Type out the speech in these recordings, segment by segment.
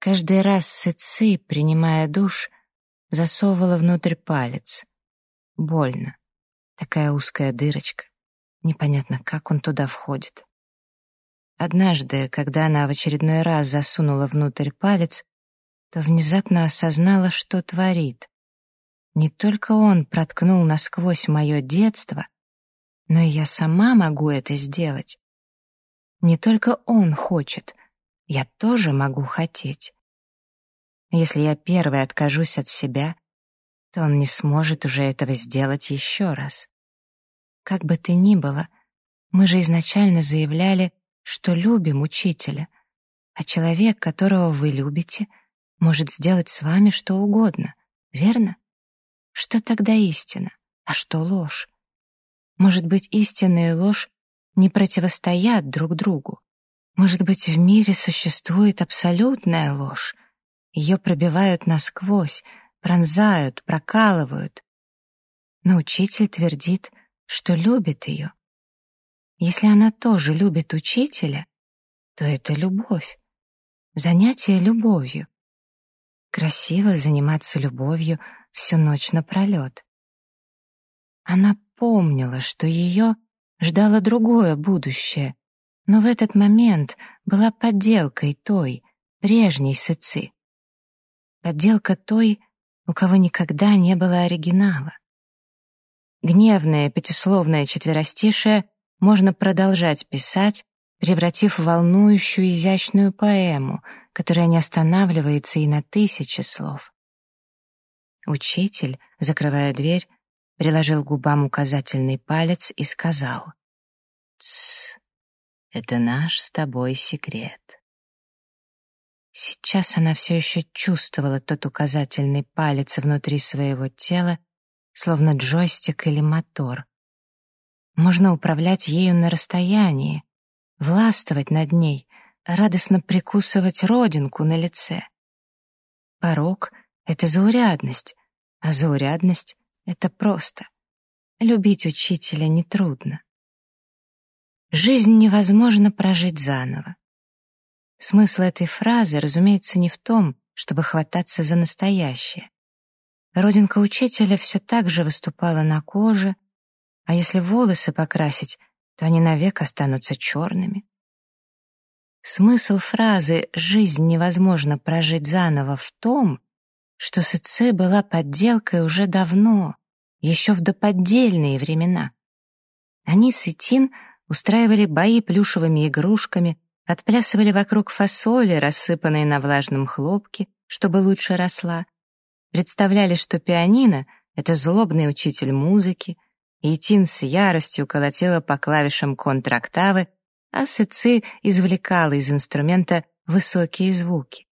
Каждый раз Сыци, принимая душ, засовывала внутрь палец. Больно. Такая узкая дырочка. Непонятно, как он туда входит. Однажды, когда она в очередной раз засунула внутрь палец, то внезапно осознала, что творит. Не только он проткнул насквозь мое детство, но и я сама могу это сделать. Не только он хочет, я тоже могу хотеть. Если я первой откажусь от себя, то он не сможет уже этого сделать еще раз. Как бы то ни было, мы же изначально заявляли, что любим учителя, а человек, которого вы любите, может сделать с вами что угодно, верно? Что тогда истина, а что ложь? Может быть, истина и ложь не противостоят друг другу? Может быть, в мире существует абсолютная ложь? Ее пробивают насквозь, пронзают, прокалывают. Но учитель твердит, что любит ее. Если она тоже любит учителя, то это любовь. Занятие любовью. Красиво заниматься любовью всю ночь напролет. Она помнила, что ее ждало другое будущее, но в этот момент была подделкой той, прежней сыцы. Подделка той, у кого никогда не было оригинала. Гневное пятисловное четверостишее можно продолжать писать, превратив в волнующую изящную поэму, которая не останавливается и на тысячи слов. Учитель, закрывая дверь, приложил к губам указательный палец и сказал «Тсс, это наш с тобой секрет». Сейчас она все еще чувствовала тот указательный палец внутри своего тела, словно джойстик или мотор. Можно управлять ею на расстоянии, властвовать над ней, радостно прикусывать родинку на лице. Порог — это заурядность, а заурядность — это просто. Любить учителя нетрудно. Жизнь невозможно прожить заново. Смысл этой фразы, разумеется, не в том, чтобы хвататься за настоящее. Родинка учителя все так же выступала на коже, а если волосы покрасить, то они навек останутся черными. Смысл фразы «жизнь невозможно прожить заново» в том, что Сыце была подделкой уже давно, еще в доподдельные времена. Они с Итин устраивали бои плюшевыми игрушками, отплясывали вокруг фасоли, рассыпанной на влажном хлопке, чтобы лучше росла, представляли, что пианино — это злобный учитель музыки, и Тин с яростью колотила по клавишам контрактавы, а Сыци извлекала из инструмента высокие звуки.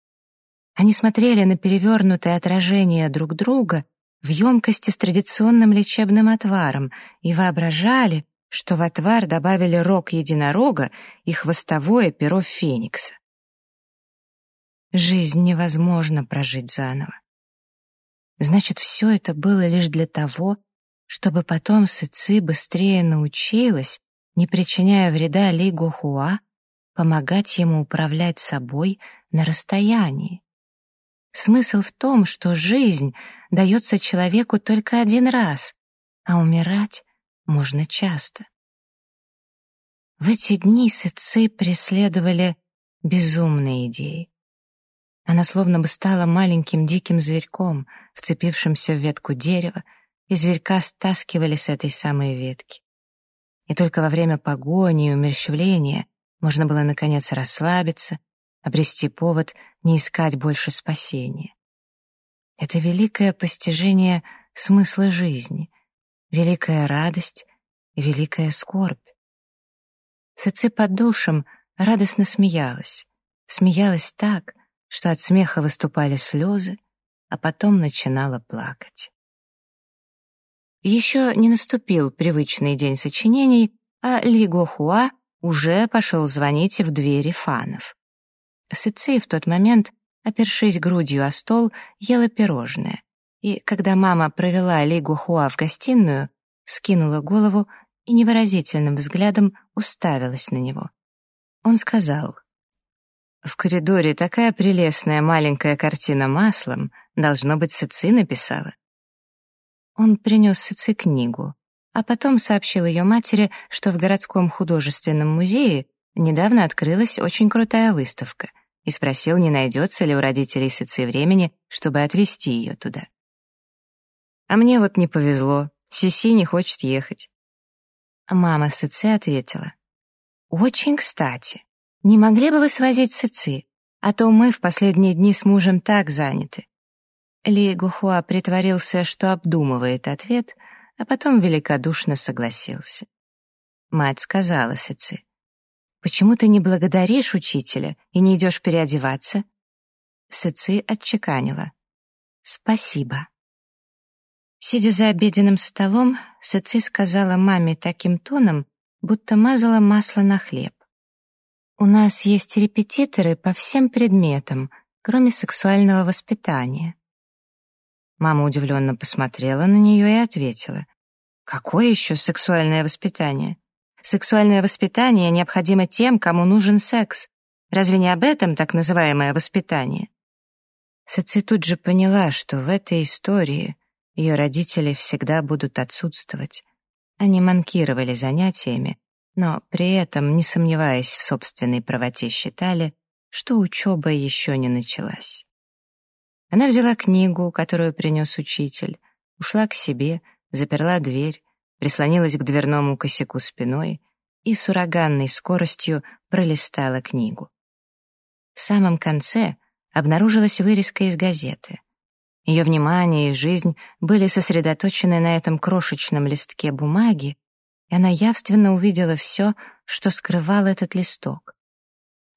Они смотрели на перевернутое отражение друг друга в емкости с традиционным лечебным отваром и воображали, что в отвар добавили рог единорога и хвостовое перо феникса. Жизнь невозможно прожить заново. Значит, все это было лишь для того, чтобы потом Сыци быстрее научилась, не причиняя вреда Ли Гохуа, помогать ему управлять собой на расстоянии. Смысл в том, что жизнь дается человеку только один раз, а умирать можно часто. В эти дни Сыци преследовали безумные идеи. Она словно бы стала маленьким диким зверьком, вцепившимся в ветку дерева, и зверька стаскивали с этой самой ветки. И только во время погони и умерщвления можно было, наконец, расслабиться, обрести повод не искать больше спасения. Это великое постижение смысла жизни, великая радость великая скорбь. Сыцы под душем радостно смеялась, смеялась так, что от смеха выступали слезы, а потом начинала плакать. Еще не наступил привычный день сочинений, а Ли Гохуа уже пошел звонить в двери фанов. Сыцей в тот момент, опершись грудью о стол, ела пирожное, и когда мама провела Ли Гохуа в гостиную, вскинула голову и невыразительным взглядом уставилась на него. Он сказал, В коридоре такая прелестная маленькая картина маслом, должно быть, Сыци написала. Он принес Сыци книгу, а потом сообщил ее матери, что в городском художественном музее недавно открылась очень крутая выставка, и спросил, не найдется ли у родителей Сыци времени, чтобы отвезти ее туда. «А мне вот не повезло, Сиси не хочет ехать». Мама Сыци ответила, «Очень кстати. Не могли бы вы свозить Сыци? А то мы в последние дни с мужем так заняты». Ли Гухуа притворился, что обдумывает ответ, а потом великодушно согласился. Мать сказала Сыци, «Почему ты не благодаришь учителя и не идешь переодеваться?» Сыци отчеканила, «Спасибо». Сидя за обеденным столом, Сыци сказала маме таким тоном, будто мазала масло на хлеб. «У нас есть репетиторы по всем предметам, кроме сексуального воспитания». Мама удивленно посмотрела на нее и ответила. «Какое еще сексуальное воспитание? Сексуальное воспитание необходимо тем, кому нужен секс. Разве не об этом так называемое воспитание?» Саци тут же поняла, что в этой истории ее родители всегда будут отсутствовать. Они манкировали занятиями, но при этом, не сомневаясь в собственной правоте, считали, что учеба еще не началась. Она взяла книгу, которую принес учитель, ушла к себе, заперла дверь, прислонилась к дверному косяку спиной и с ураганной скоростью пролистала книгу. В самом конце обнаружилась вырезка из газеты. Ее внимание и жизнь были сосредоточены на этом крошечном листке бумаги, и она явственно увидела все, что скрывал этот листок.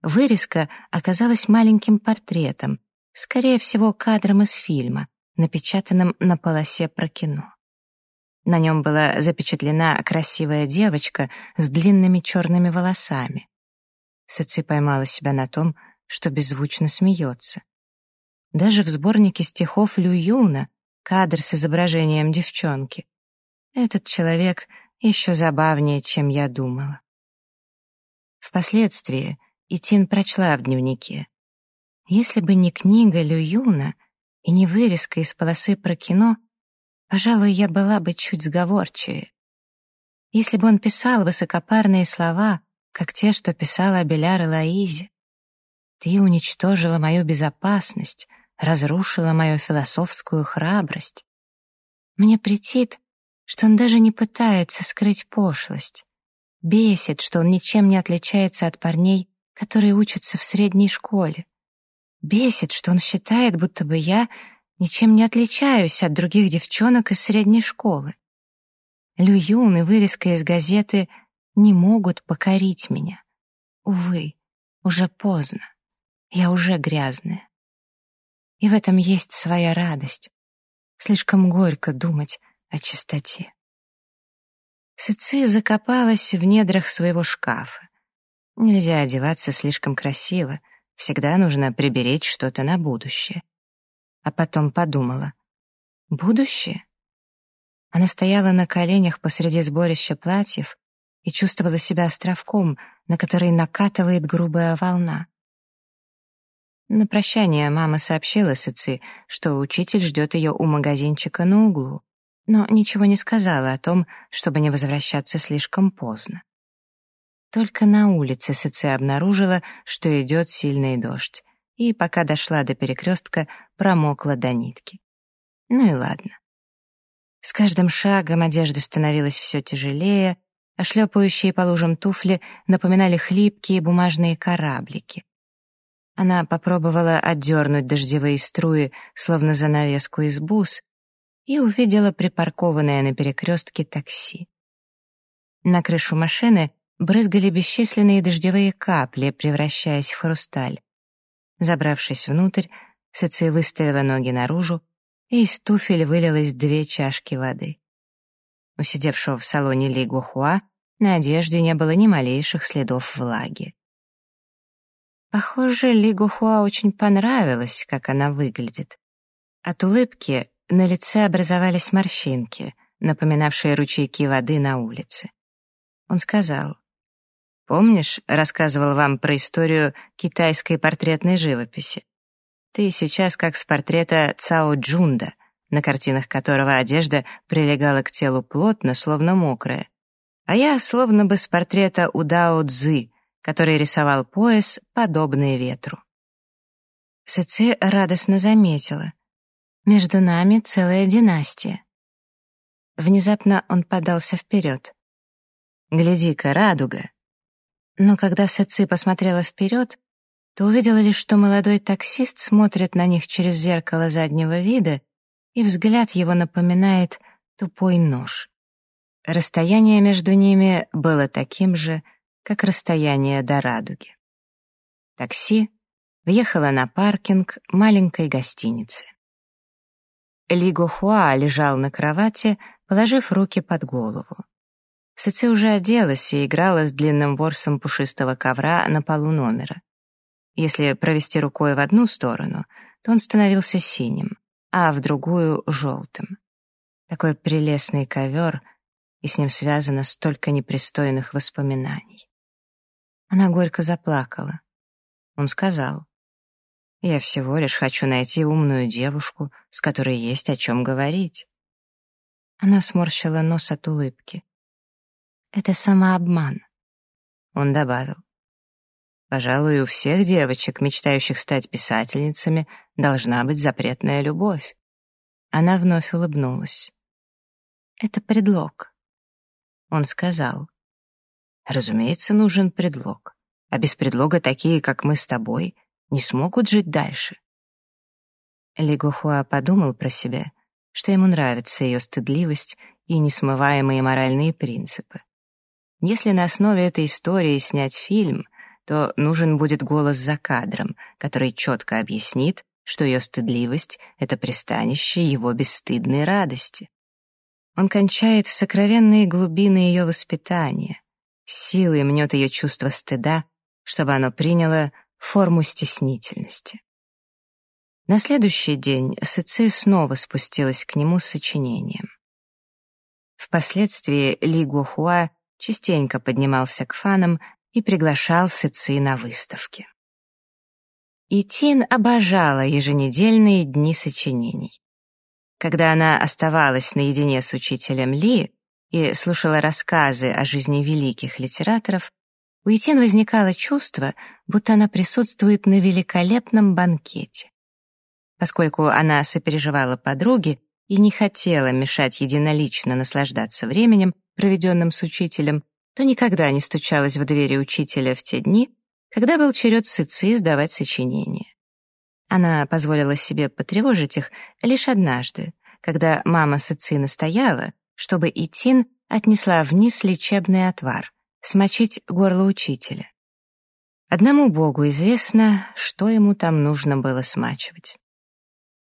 Вырезка оказалась маленьким портретом, скорее всего, кадром из фильма, напечатанным на полосе про кино. На нем была запечатлена красивая девочка с длинными черными волосами. Сыци поймала себя на том, что беззвучно смеется. Даже в сборнике стихов Лю Юна кадр с изображением девчонки. Этот человек еще забавнее, чем я думала. Впоследствии Итин прочла в дневнике. Если бы не книга Лю Юна и не вырезка из полосы про кино, пожалуй, я была бы чуть сговорчивее. Если бы он писал высокопарные слова, как те, что писала Абеляр и Лаизе, «Ты уничтожила мою безопасность», разрушила мою философскую храбрость. Мне претит, что он даже не пытается скрыть пошлость. Бесит, что он ничем не отличается от парней, которые учатся в средней школе. Бесит, что он считает, будто бы я ничем не отличаюсь от других девчонок из средней школы. Лююн и вырезка из газеты не могут покорить меня. Увы, уже поздно. Я уже грязная. И в этом есть своя радость. Слишком горько думать о чистоте. Сыци закопалась в недрах своего шкафа. Нельзя одеваться слишком красиво, всегда нужно приберечь что-то на будущее. А потом подумала. Будущее? Она стояла на коленях посреди сборища платьев и чувствовала себя островком, на который накатывает грубая волна. На прощание мама сообщила Сыци, что учитель ждет ее у магазинчика на углу, но ничего не сказала о том, чтобы не возвращаться слишком поздно. Только на улице Сыци обнаружила, что идет сильный дождь, и пока дошла до перекрестка, промокла до нитки. Ну и ладно. С каждым шагом одежда становилась все тяжелее, а шлепающие по лужам туфли напоминали хлипкие бумажные кораблики. Она попробовала отдернуть дождевые струи, словно занавеску из бус, и увидела припаркованное на перекрестке такси. На крышу машины брызгали бесчисленные дождевые капли, превращаясь в хрусталь. Забравшись внутрь, Сыци выставила ноги наружу, и из туфель вылилось две чашки воды. У сидевшего в салоне Ли Гухуа на одежде не было ни малейших следов влаги. Похоже, Ли Гухуа очень понравилось, как она выглядит. От улыбки на лице образовались морщинки, напоминавшие ручейки воды на улице. Он сказал, Помнишь, рассказывал вам про историю китайской портретной живописи? Ты сейчас как с портрета Цао Джунда, на картинах которого одежда прилегала к телу плотно, словно мокрая. А я словно бы с портрета Удао Цзы, который рисовал пояс, подобный ветру. Сэци радостно заметила. «Между нами целая династия». Внезапно он подался вперед. «Гляди-ка, радуга!» Но когда Сэци посмотрела вперед, то увидела лишь, что молодой таксист смотрит на них через зеркало заднего вида, и взгляд его напоминает тупой нож. Расстояние между ними было таким же, как расстояние до радуги. Такси въехало на паркинг маленькой гостиницы. Ли Гохуа лежал на кровати, положив руки под голову. Сыци уже оделась и играла с длинным ворсом пушистого ковра на полу номера. Если провести рукой в одну сторону, то он становился синим, а в другую — желтым. Такой прелестный ковер, и с ним связано столько непристойных воспоминаний. Она горько заплакала. Он сказал, «Я всего лишь хочу найти умную девушку, с которой есть о чем говорить». Она сморщила нос от улыбки. Это самообман. Он добавил. Пожалуй, у всех девочек, мечтающих стать писательницами, должна быть запретная любовь. Она вновь улыбнулась. Это предлог. Он сказал. Разумеется, нужен предлог. А без предлога такие, как мы с тобой, не смогут жить дальше. Ли Гохуа подумал про себя, что ему нравится ее стыдливость и несмываемые моральные принципы. Если на основе этой истории снять фильм, то нужен будет голос за кадром, который четко объяснит, что ее стыдливость — это пристанище его бесстыдной радости. Он кончает в сокровенные глубины ее воспитания, силой мнет ее чувство стыда, чтобы оно приняло форму стеснительности. На следующий день Сыци снова спустилась к нему с сочинением. Впоследствии Ли Гохуа частенько поднимался к фанам и приглашал Сыци на выставки. И Тин обожала еженедельные дни сочинений. Когда она оставалась наедине с учителем Ли и слушала рассказы о жизни великих литераторов, у Итин возникало чувство, будто она присутствует на великолепном банкете. Поскольку она сопереживала подруге и не хотела мешать единолично наслаждаться временем, проведенным с учителем, то никогда не стучалась в двери учителя в те дни, когда был черед Сыцы сдавать сочинения. Она позволила себе потревожить их лишь однажды, когда мама Сыцы настояла, чтобы Итин отнесла вниз лечебный отвар, смочить горло учителя. Одному Богу известно, что ему там нужно было смачивать.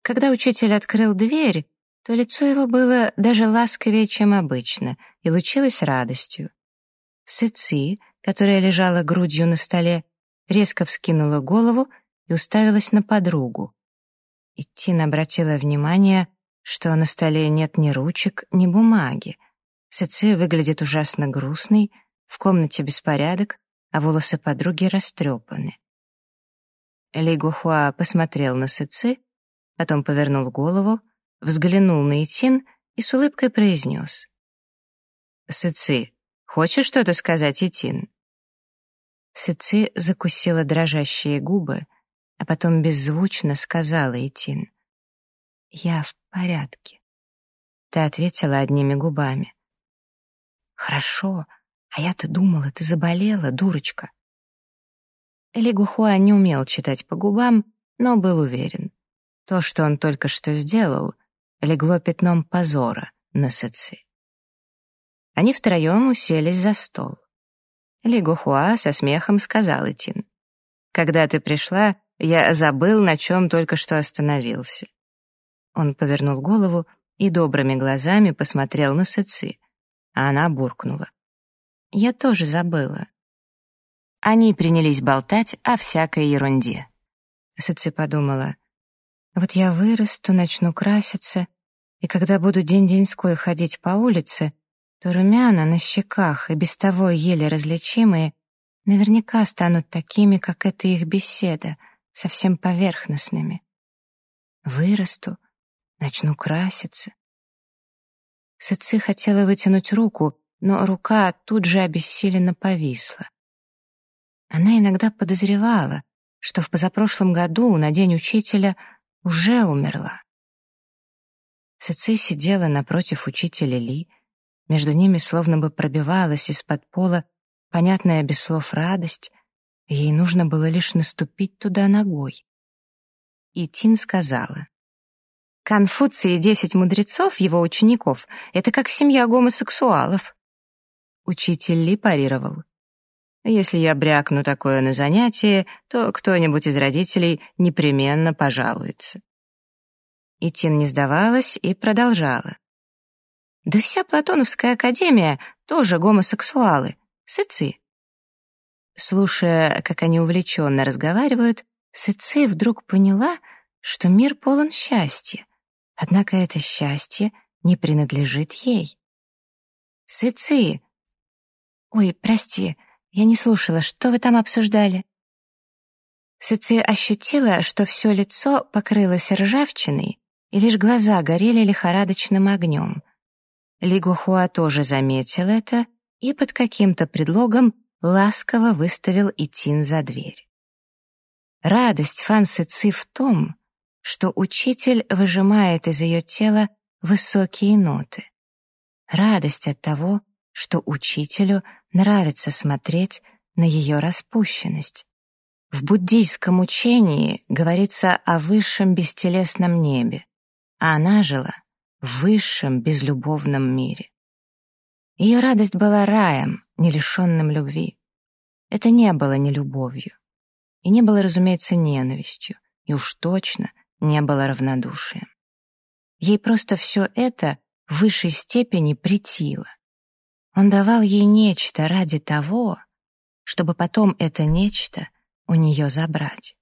Когда учитель открыл дверь, то лицо его было даже ласковее, чем обычно, и лучилось радостью. Сыци, которая лежала грудью на столе, резко вскинула голову и уставилась на подругу. И Тина обратила внимание, что на столе нет ни ручек, ни бумаги. Сыци выглядит ужасно грустной, в комнате беспорядок, а волосы подруги растрепаны. Ли Гухуа посмотрел на Сыци, потом повернул голову, взглянул на Итин и с улыбкой произнес. «Сыци, хочешь что-то сказать, Итин?» Сыци закусила дрожащие губы, а потом беззвучно сказала Итин. «Я в порядке». Ты ответила одними губами. «Хорошо, а я-то думала, ты заболела, дурочка». Ли Гухуа не умел читать по губам, но был уверен. То, что он только что сделал, легло пятном позора на Сэци. Они втроем уселись за стол. Ли Гохуа со смехом сказал Этин. «Когда ты пришла, я забыл, на чем только что остановился». Он повернул голову и добрыми глазами посмотрел на Сэци, а она буркнула. «Я тоже забыла». Они принялись болтать о всякой ерунде. Сэци подумала, вот я вырасту, начну краситься, и когда буду день-деньской ходить по улице, то румяна на щеках и без того еле различимые наверняка станут такими, как эта их беседа, совсем поверхностными. Вырасту, начну краситься. Сыцы хотела вытянуть руку, но рука тут же обессиленно повисла. Она иногда подозревала, что в позапрошлом году на день учителя уже умерла. Сыцы сидела напротив учителя Ли, между ними словно бы пробивалась из-под пола понятная без слов радость, ей нужно было лишь наступить туда ногой. И Тин сказала, «Конфуций и десять мудрецов, его учеников, это как семья гомосексуалов». Учитель Ли парировал, «Если я брякну такое на занятие, то кто-нибудь из родителей непременно пожалуется». И Тин не сдавалась и продолжала. «Да вся Платоновская академия тоже гомосексуалы, сыцы». Слушая, как они увлеченно разговаривают, Сыцы вдруг поняла, что мир полон счастья, однако это счастье не принадлежит ей. «Сыцы!» «Ой, прости, я не слушала, что вы там обсуждали?» Сыцы ощутила, что все лицо покрылось ржавчиной, и лишь глаза горели лихорадочным огнем. Лигухуа тоже заметил это и под каким-то предлогом ласково выставил Итин за дверь. Радость Фансы Ци в том, что учитель выжимает из ее тела высокие ноты. Радость от того, что учителю нравится смотреть на ее распущенность. В буддийском учении говорится о высшем бестелесном небе, а она жила в высшем безлюбовном мире. Ее радость была раем, не лишенным любви. Это не было не любовью. И не было, разумеется, ненавистью. И уж точно не было равнодушием. Ей просто все это в высшей степени притило. Он давал ей нечто ради того, чтобы потом это нечто у нее забрать.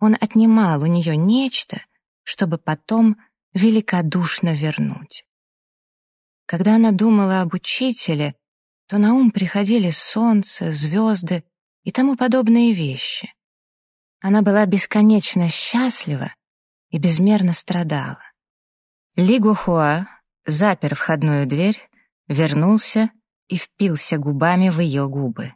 Он отнимал у нее нечто, чтобы потом великодушно вернуть. Когда она думала об учителе, то на ум приходили солнце, звезды и тому подобные вещи. Она была бесконечно счастлива и безмерно страдала. Ли Гухуа запер входную дверь, вернулся и впился губами в ее губы.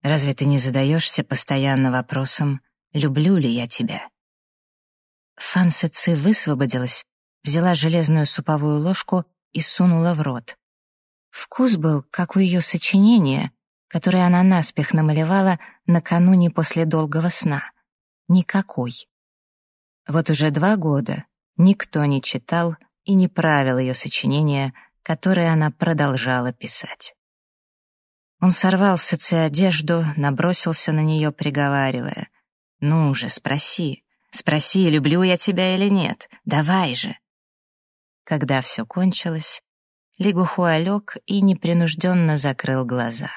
«Разве ты не задаешься постоянно вопросом, люблю ли я тебя?» Фансе Ци высвободилась, взяла железную суповую ложку и сунула в рот. Вкус был, как у ее сочинения, которое она наспех намалевала накануне после долгого сна. Никакой. Вот уже два года никто не читал и не правил ее сочинения, которые она продолжала писать. Он сорвал с одежду, набросился на нее, приговаривая. «Ну же, спроси, спроси, люблю я тебя или нет, давай же». Когда все кончилось, Лигухуа лег и непринужденно закрыл глаза.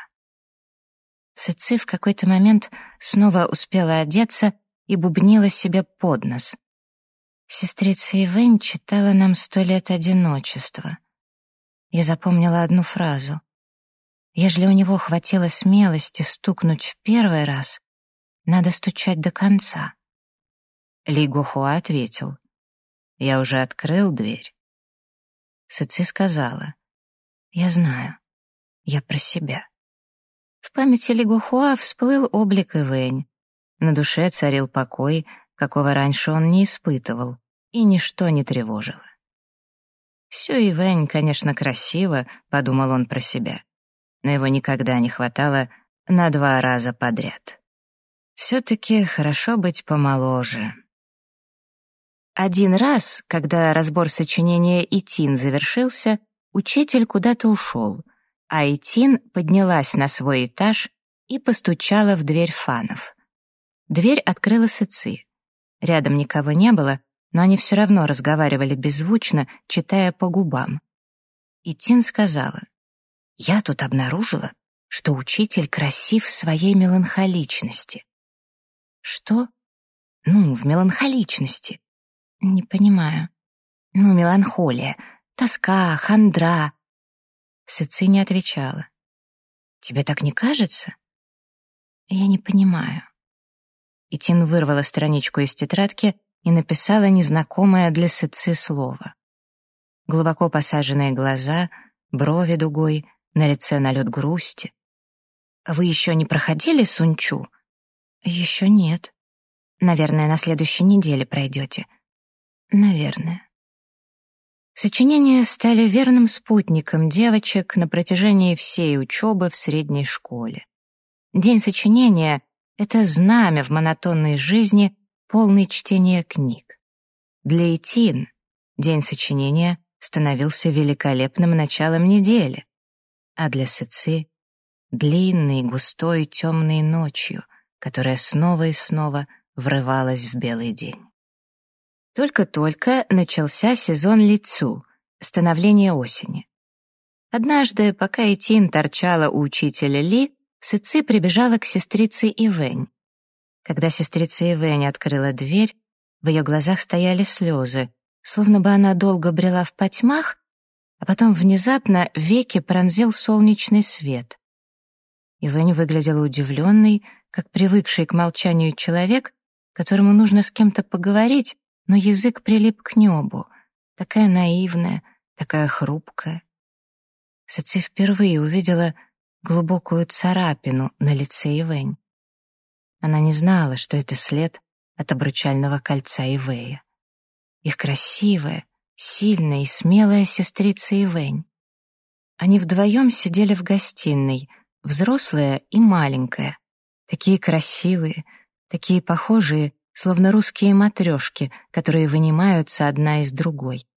Сыцы в какой-то момент снова успела одеться и бубнила себе под нос. Сестрица Ивэнь читала нам «Сто лет одиночества». Я запомнила одну фразу. Ежели у него хватило смелости стукнуть в первый раз, надо стучать до конца. Ли Гухуа ответил. «Я уже открыл дверь». Сыцы сказала. «Я знаю. Я про себя». В памяти Лигухуа всплыл облик Ивэнь. На душе царил покой, какого раньше он не испытывал, и ничто не тревожило. «Сю Ивэнь, конечно, красиво», — подумал он про себя, но его никогда не хватало на два раза подряд. Все-таки хорошо быть помоложе. Один раз, когда разбор сочинения «Итин» завершился, учитель куда-то ушел — Айтин поднялась на свой этаж и постучала в дверь фанов. Дверь открыла Сыци. Рядом никого не было, но они все равно разговаривали беззвучно, читая по губам. И Тин сказала, «Я тут обнаружила, что учитель красив в своей меланхоличности». «Что?» «Ну, в меланхоличности». «Не понимаю». «Ну, меланхолия, тоска, хандра, Сыци не отвечала. «Тебе так не кажется? Я не понимаю. И Тин вырвала страничку из тетрадки и написала незнакомое для Сыцы слово. Глубоко посаженные глаза, брови дугой, на лице налет грусти. «Вы еще не проходили Сунчу?» «Еще нет. Наверное, на следующей неделе пройдете». «Наверное». Сочинения стали верным спутником девочек на протяжении всей учебы в средней школе. День сочинения — это знамя в монотонной жизни, полный чтения книг. Для Этин день сочинения становился великолепным началом недели, а для Сыцы — длинной, густой, темной ночью, которая снова и снова врывалась в белый день. Только-только начался сезон лицу, становление осени. Однажды, пока Этин торчала у учителя Ли, Сыци прибежала к сестрице Ивэнь. Когда сестрица Ивэнь открыла дверь, в ее глазах стояли слезы, словно бы она долго брела в потьмах, а потом внезапно веки пронзил солнечный свет. Ивэнь выглядела удивленной, как привыкший к молчанию человек, которому нужно с кем-то поговорить, но язык прилип к небу, такая наивная, такая хрупкая. Саци впервые увидела глубокую царапину на лице Ивэнь. Она не знала, что это след от обручального кольца Ивэя. Их красивая, сильная и смелая сестрица Ивэнь. Они вдвоем сидели в гостиной, взрослая и маленькая, такие красивые, такие похожие словно русские матрешки, которые вынимаются одна из другой.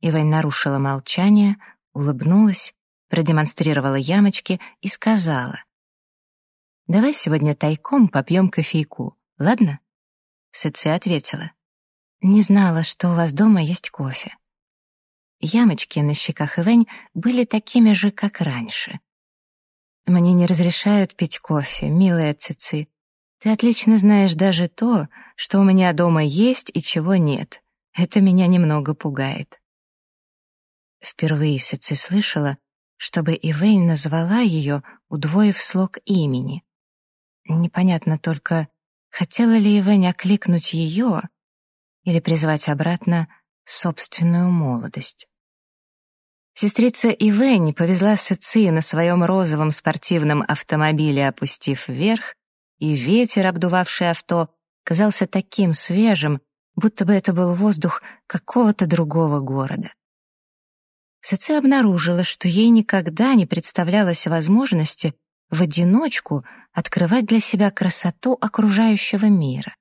Ивань нарушила молчание, улыбнулась, продемонстрировала ямочки и сказала. «Давай сегодня тайком попьем кофейку, ладно?» Сыци ответила. «Не знала, что у вас дома есть кофе». Ямочки на щеках Ивэнь были такими же, как раньше. «Мне не разрешают пить кофе, милая Цици. Ты отлично знаешь даже то, что у меня дома есть и чего нет. Это меня немного пугает. Впервые Сици слышала, чтобы Ивейн назвала ее, удвоив слог имени. Непонятно только, хотела ли Ивейн окликнуть ее или призвать обратно собственную молодость. Сестрица Ивэнь повезла Сыци на своем розовом спортивном автомобиле, опустив вверх, и ветер, обдувавший авто, казался таким свежим, будто бы это был воздух какого-то другого города. Сыце обнаружила, что ей никогда не представлялось возможности в одиночку открывать для себя красоту окружающего мира.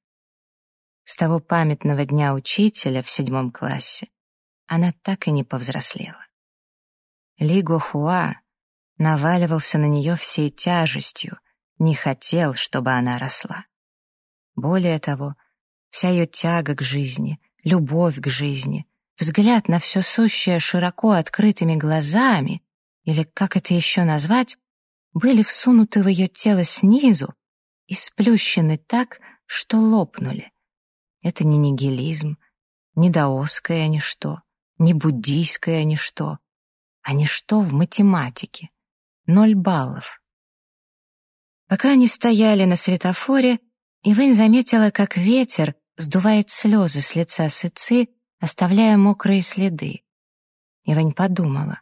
С того памятного дня учителя в седьмом классе она так и не повзрослела. Ли Хуа наваливался на нее всей тяжестью — не хотел, чтобы она росла. Более того, вся ее тяга к жизни, любовь к жизни, взгляд на все сущее широко открытыми глазами, или как это еще назвать, были всунуты в ее тело снизу и сплющены так, что лопнули. Это не нигилизм, не даосское ничто, не буддийское ничто, а ничто в математике. Ноль баллов — Пока они стояли на светофоре, Ивэнь заметила, как ветер сдувает слезы с лица Сыцы, оставляя мокрые следы. Ивэнь подумала.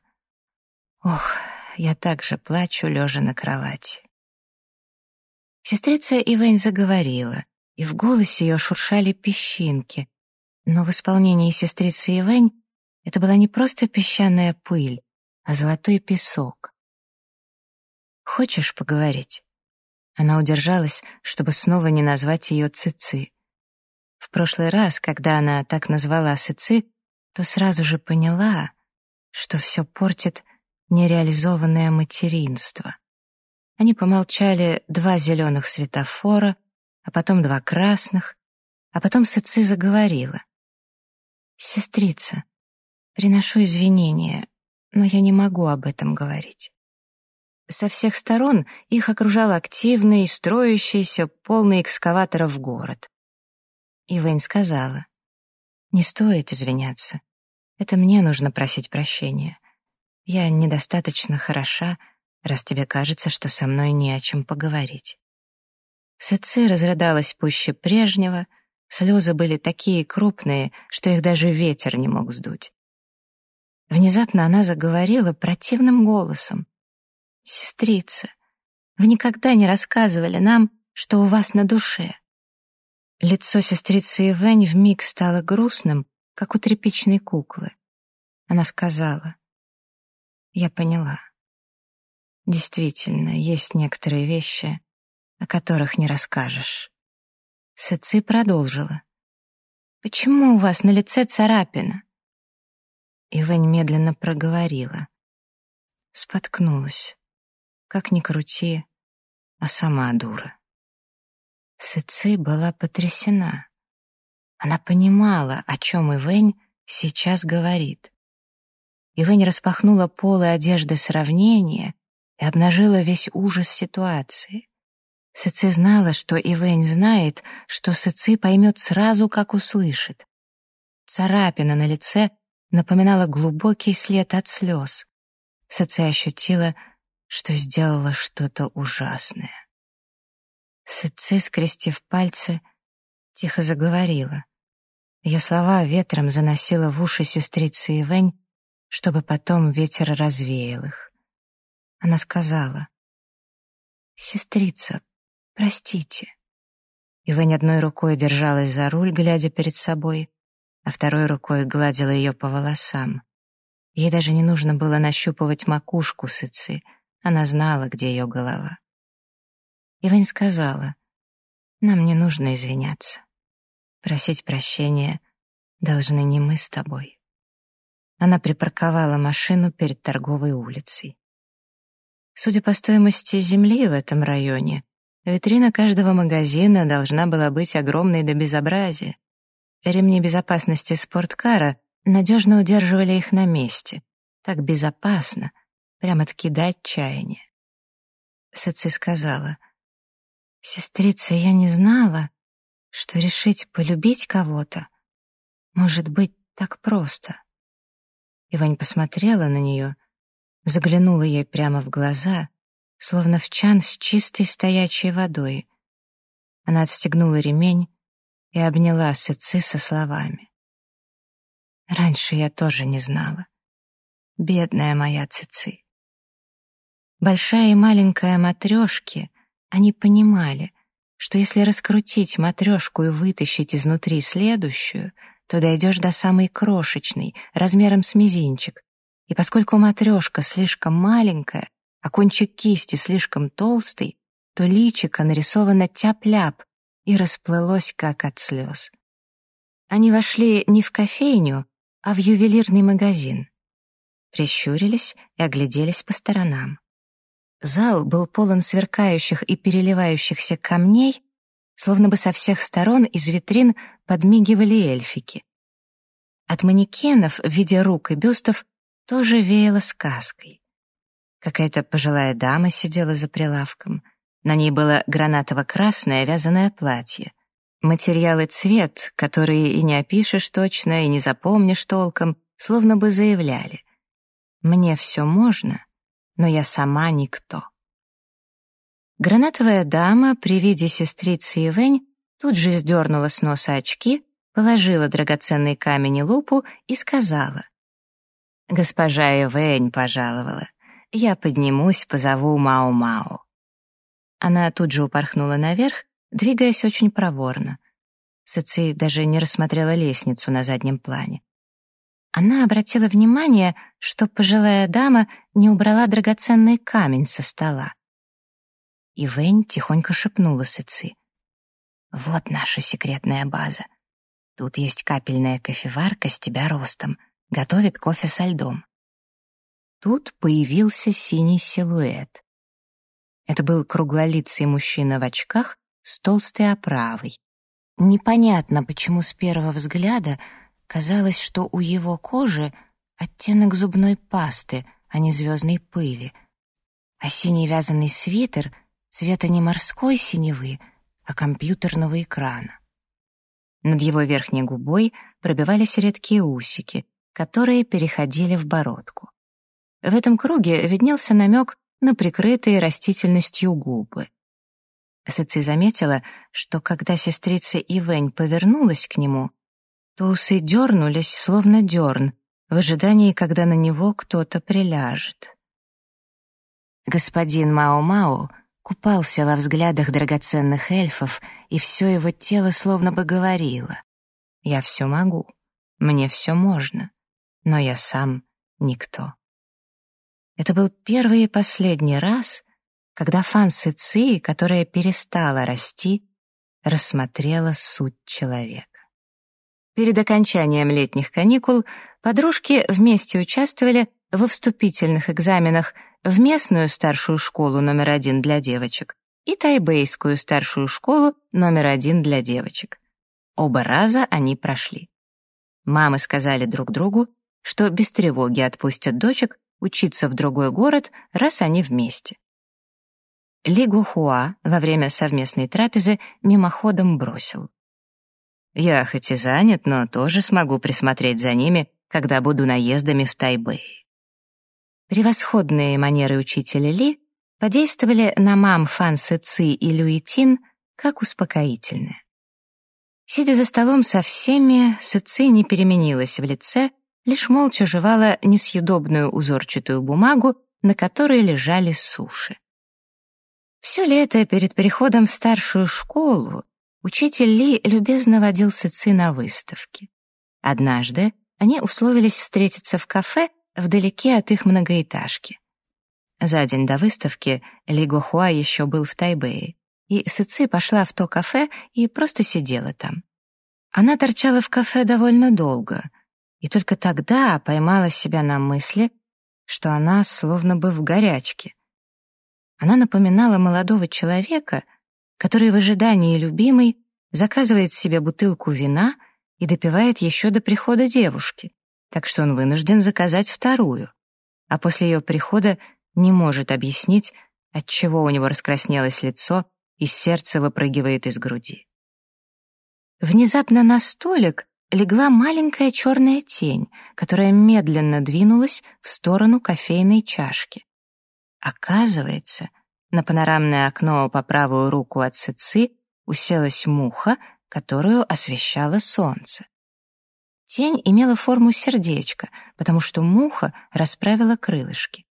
«Ох, я так же плачу, лежа на кровати». Сестрица Ивэнь заговорила, и в голосе ее шуршали песчинки. Но в исполнении сестрицы Ивэнь это была не просто песчаная пыль, а золотой песок. «Хочешь поговорить?» Она удержалась, чтобы снова не назвать ее Цици. В прошлый раз, когда она так назвала Цици, то сразу же поняла, что все портит нереализованное материнство. Они помолчали два зеленых светофора, а потом два красных, а потом Сыци заговорила. «Сестрица, приношу извинения, но я не могу об этом говорить». Со всех сторон их окружал активный, строящийся, полный экскаваторов город. И Вэнь сказала, «Не стоит извиняться. Это мне нужно просить прощения. Я недостаточно хороша, раз тебе кажется, что со мной не о чем поговорить». Сыци разрыдалась пуще прежнего, слезы были такие крупные, что их даже ветер не мог сдуть. Внезапно она заговорила противным голосом. «Сестрица, вы никогда не рассказывали нам, что у вас на душе». Лицо сестрицы Ивэнь вмиг стало грустным, как у тряпичной куклы. Она сказала, «Я поняла. Действительно, есть некоторые вещи, о которых не расскажешь». Сыци продолжила. «Почему у вас на лице царапина?» Ивэнь медленно проговорила. Споткнулась. Как ни крути, а сама дура. Сыци была потрясена. Она понимала, о чем Ивэнь сейчас говорит. Ивэнь распахнула полы одежды сравнения и обнажила весь ужас ситуации. Сыци знала, что Ивэнь знает, что Сыци поймет сразу, как услышит. Царапина на лице напоминала глубокий след от слез. Саци ощутила, что сделала что-то ужасное. Сыци, скрестив пальцы, тихо заговорила. Ее слова ветром заносила в уши сестрицы Ивень, чтобы потом ветер развеял их. Она сказала, «Сестрица, простите». Ивень одной рукой держалась за руль, глядя перед собой, а второй рукой гладила ее по волосам. Ей даже не нужно было нащупывать макушку сыцы, она знала, где ее голова. Ивань сказала, «Нам не нужно извиняться. Просить прощения должны не мы с тобой». Она припарковала машину перед торговой улицей. Судя по стоимости земли в этом районе, витрина каждого магазина должна была быть огромной до безобразия. Ремни безопасности спорткара надежно удерживали их на месте. Так безопасно, прямо-таки до отчаяния. Сыци сказала, «Сестрица, я не знала, что решить полюбить кого-то может быть так просто». Ивань посмотрела на нее, заглянула ей прямо в глаза, словно в чан с чистой стоячей водой. Она отстегнула ремень и обняла Сыцы со словами. Раньше я тоже не знала. Бедная моя Цици. Большая и маленькая матрешки, они понимали, что если раскрутить матрешку и вытащить изнутри следующую, то дойдешь до самой крошечной, размером с мизинчик. И поскольку матрешка слишком маленькая, а кончик кисти слишком толстый, то личико нарисовано тяп-ляп, и расплылось, как от слез. Они вошли не в кофейню, а в ювелирный магазин. Прищурились и огляделись по сторонам. Зал был полон сверкающих и переливающихся камней, словно бы со всех сторон из витрин подмигивали эльфики. От манекенов в виде рук и бюстов тоже веяло сказкой. Какая-то пожилая дама сидела за прилавком — на ней было гранатово-красное вязаное платье. Материал и цвет, которые и не опишешь точно, и не запомнишь толком, словно бы заявляли. «Мне все можно, но я сама никто». Гранатовая дама при виде сестрицы Ивень тут же сдернула с носа очки, положила драгоценный камень и лупу и сказала. «Госпожа Ивень пожаловала. Я поднимусь, позову Мау-Мау». Она тут же упорхнула наверх, двигаясь очень проворно. Сыци даже не рассмотрела лестницу на заднем плане. Она обратила внимание, что пожилая дама не убрала драгоценный камень со стола. И Вэнь тихонько шепнула Сыци. «Вот наша секретная база. Тут есть капельная кофеварка с тебя ростом. Готовит кофе со льдом». Тут появился синий силуэт. Это был круглолицый мужчина в очках с толстой оправой. Непонятно, почему с первого взгляда казалось, что у его кожи оттенок зубной пасты, а не звездной пыли, а синий вязаный свитер цвета не морской синевы, а компьютерного экрана. Над его верхней губой пробивались редкие усики, которые переходили в бородку. В этом круге виднелся намек на прикрытые растительностью губы. Сыци заметила, что когда сестрица Ивэнь повернулась к нему, то усы дернулись, словно дерн, в ожидании, когда на него кто-то приляжет. Господин Мао-Мао купался во взглядах драгоценных эльфов, и все его тело словно бы говорило «Я все могу, мне все можно, но я сам никто». Это был первый и последний раз, когда Фан Сы Ци, которая перестала расти, рассмотрела суть человека. Перед окончанием летних каникул подружки вместе участвовали во вступительных экзаменах в местную старшую школу номер один для девочек и тайбейскую старшую школу номер один для девочек. Оба раза они прошли. Мамы сказали друг другу, что без тревоги отпустят дочек учиться в другой город, раз они вместе. Ли Гухуа во время совместной трапезы мимоходом бросил. «Я хоть и занят, но тоже смогу присмотреть за ними, когда буду наездами в Тайбэй». Превосходные манеры учителя Ли подействовали на мам Фан Сы Ци и Люитин как успокоительные. Сидя за столом со всеми, Сы Ци не переменилась в лице, лишь молча жевала несъедобную узорчатую бумагу, на которой лежали суши. Все лето перед переходом в старшую школу учитель Ли любезно водил Сыцы на выставки. Однажды они условились встретиться в кафе вдалеке от их многоэтажки. За день до выставки Ли Гохуа еще был в Тайбэе, и Сыцы пошла в то кафе и просто сидела там. Она торчала в кафе довольно долго, и только тогда поймала себя на мысли, что она словно бы в горячке. Она напоминала молодого человека, который в ожидании любимой заказывает себе бутылку вина и допивает еще до прихода девушки, так что он вынужден заказать вторую, а после ее прихода не может объяснить, отчего у него раскраснелось лицо и сердце выпрыгивает из груди. Внезапно на столик легла маленькая черная тень, которая медленно двинулась в сторону кофейной чашки. Оказывается, на панорамное окно по правую руку от Сыцы уселась муха, которую освещало солнце. Тень имела форму сердечка, потому что муха расправила крылышки.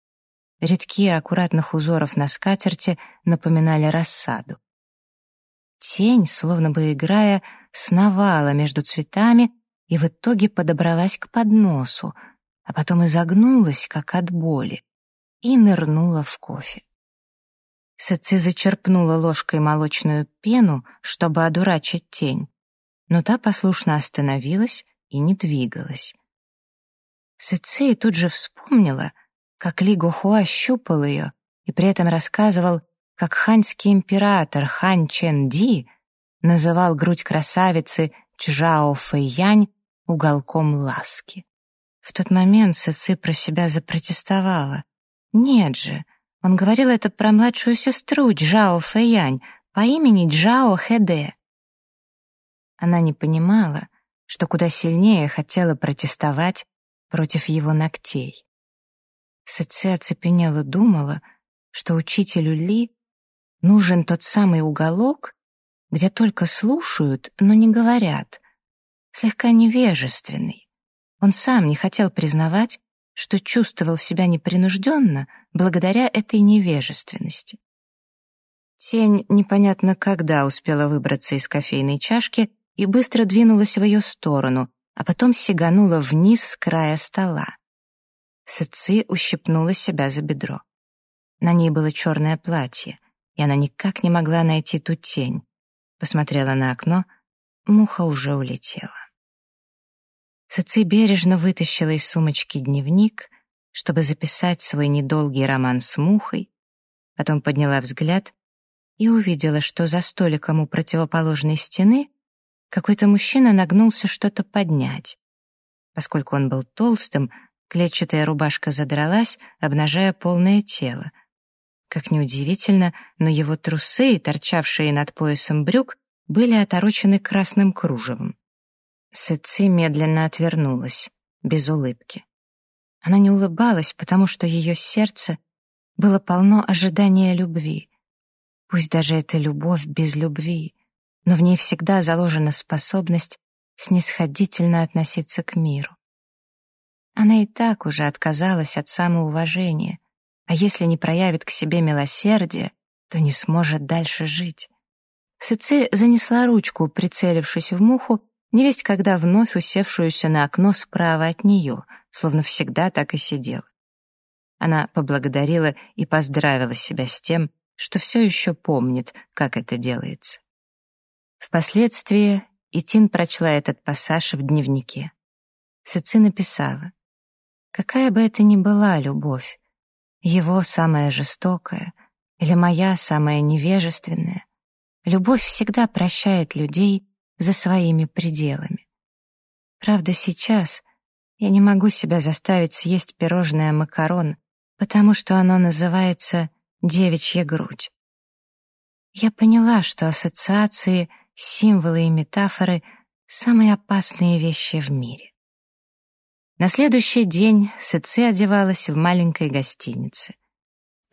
Редкие аккуратных узоров на скатерти напоминали рассаду. Тень, словно бы играя, сновала между цветами и в итоге подобралась к подносу, а потом изогнулась, как от боли, и нырнула в кофе. Сыци зачерпнула ложкой молочную пену, чтобы одурачить тень, но та послушно остановилась и не двигалась. Сыци тут же вспомнила, как Ли Гохуа щупал ее и при этом рассказывал, как ханьский император Хан Чен Ди называл грудь красавицы Чжао Фэйянь уголком ласки. В тот момент Сыци про себя запротестовала. Нет же, он говорил это про младшую сестру Джао Фэянь по имени Джао Хэдэ. Она не понимала, что куда сильнее хотела протестовать против его ногтей. Сэцэ оцепенела думала, что учителю Ли нужен тот самый уголок, где только слушают, но не говорят, слегка невежественный. Он сам не хотел признавать, что чувствовал себя непринужденно благодаря этой невежественности. Тень непонятно когда успела выбраться из кофейной чашки и быстро двинулась в ее сторону, а потом сиганула вниз с края стола. Сыци ущипнула себя за бедро. На ней было черное платье, и она никак не могла найти ту тень. Посмотрела на окно, муха уже улетела. Сыци бережно вытащила из сумочки дневник, чтобы записать свой недолгий роман с мухой, потом подняла взгляд и увидела, что за столиком у противоположной стены какой-то мужчина нагнулся что-то поднять. Поскольку он был толстым, клетчатая рубашка задралась, обнажая полное тело. Как неудивительно, но его трусы, торчавшие над поясом брюк, были оторочены красным кружевом. Сыци медленно отвернулась, без улыбки. Она не улыбалась, потому что ее сердце было полно ожидания любви. Пусть даже это любовь без любви, но в ней всегда заложена способность снисходительно относиться к миру. Она и так уже отказалась от самоуважения, а если не проявит к себе милосердие, то не сможет дальше жить. Сыци занесла ручку, прицелившись в муху, невесть когда вновь усевшуюся на окно справа от нее, словно всегда так и сидела. Она поблагодарила и поздравила себя с тем, что все еще помнит, как это делается. Впоследствии Итин прочла этот пассаж в дневнике. Сыци написала, «Какая бы это ни была любовь, его самая жестокая или моя самая невежественная, любовь всегда прощает людей за своими пределами. Правда, сейчас я не могу себя заставить съесть пирожное макарон, потому что оно называется «девичья грудь». Я поняла, что ассоциации — символы и метафоры — самые опасные вещи в мире. На следующий день Сыци одевалась в маленькой гостинице.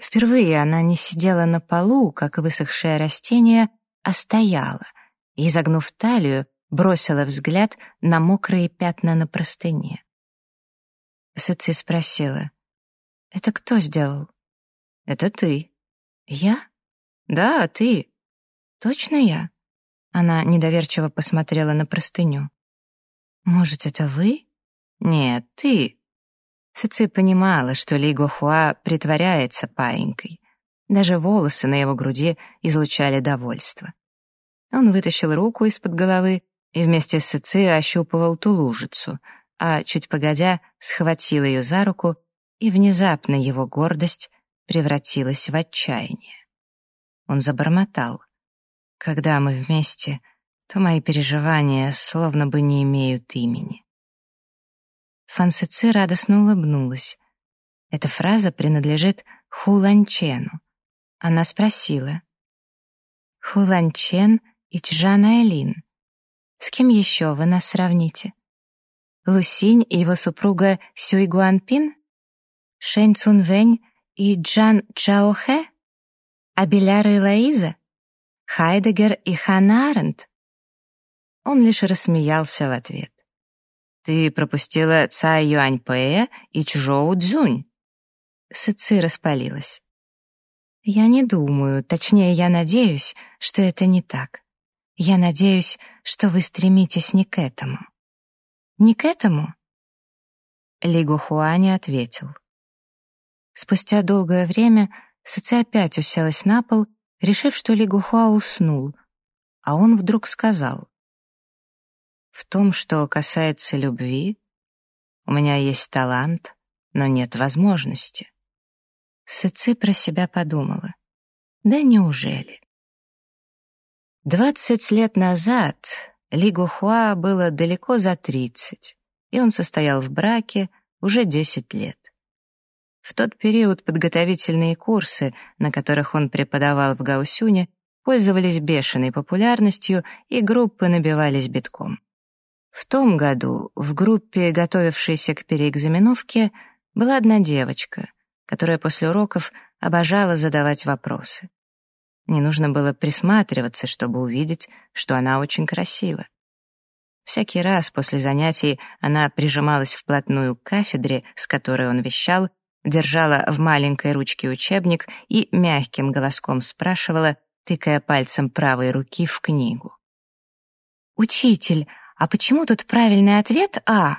Впервые она не сидела на полу, как высохшее растение, а стояла и, изогнув талию, бросила взгляд на мокрые пятна на простыне. Сыци спросила, «Это кто сделал?» «Это ты». «Я?» «Да, ты». «Точно я?» Она недоверчиво посмотрела на простыню. «Может, это вы?» «Нет, ты». Сыци понимала, что Ли Гохуа притворяется паинькой. Даже волосы на его груди излучали довольство. Он вытащил руку из-под головы и вместе с Сыци ощупывал ту лужицу, а чуть погодя схватил ее за руку, и внезапно его гордость превратилась в отчаяние. Он забормотал — когда мы вместе, то мои переживания словно бы не имеют имени. Фансеци радостно улыбнулась. Эта фраза принадлежит Хуланчену. Она спросила. «Хуланчен и Чжана Элин. С кем еще вы нас сравните? Лусинь и его супруга Сюй Гуанпин? Шэнь Цунвэнь и Джан Чаохэ? Абеляр и Лаиза?» Хайдегер и Ханна Аренд?» Он лишь рассмеялся в ответ. «Ты пропустила Цай Юань Пэя и Чжоу Цзунь». Сыци распалилась. «Я не думаю, точнее, я надеюсь, что это не так. Я надеюсь, что вы стремитесь не к этому». «Не к этому?» Ли Гухуа не ответил. Спустя долгое время Сыци опять уселась на пол решив, что Ли Гухуа уснул, а он вдруг сказал. «В том, что касается любви, у меня есть талант, но нет возможности». Сыци про себя подумала. «Да неужели?» Двадцать лет назад Ли Гухуа было далеко за тридцать, и он состоял в браке уже десять лет. В тот период подготовительные курсы, на которых он преподавал в Гаусюне, пользовались бешеной популярностью, и группы набивались битком. В том году в группе, готовившейся к переэкзаменовке, была одна девочка, которая после уроков обожала задавать вопросы. Не нужно было присматриваться, чтобы увидеть, что она очень красива. Всякий раз после занятий она прижималась вплотную к кафедре, с которой он вещал, держала в маленькой ручке учебник и мягким голоском спрашивала, тыкая пальцем правой руки в книгу. «Учитель, а почему тут правильный ответ А?»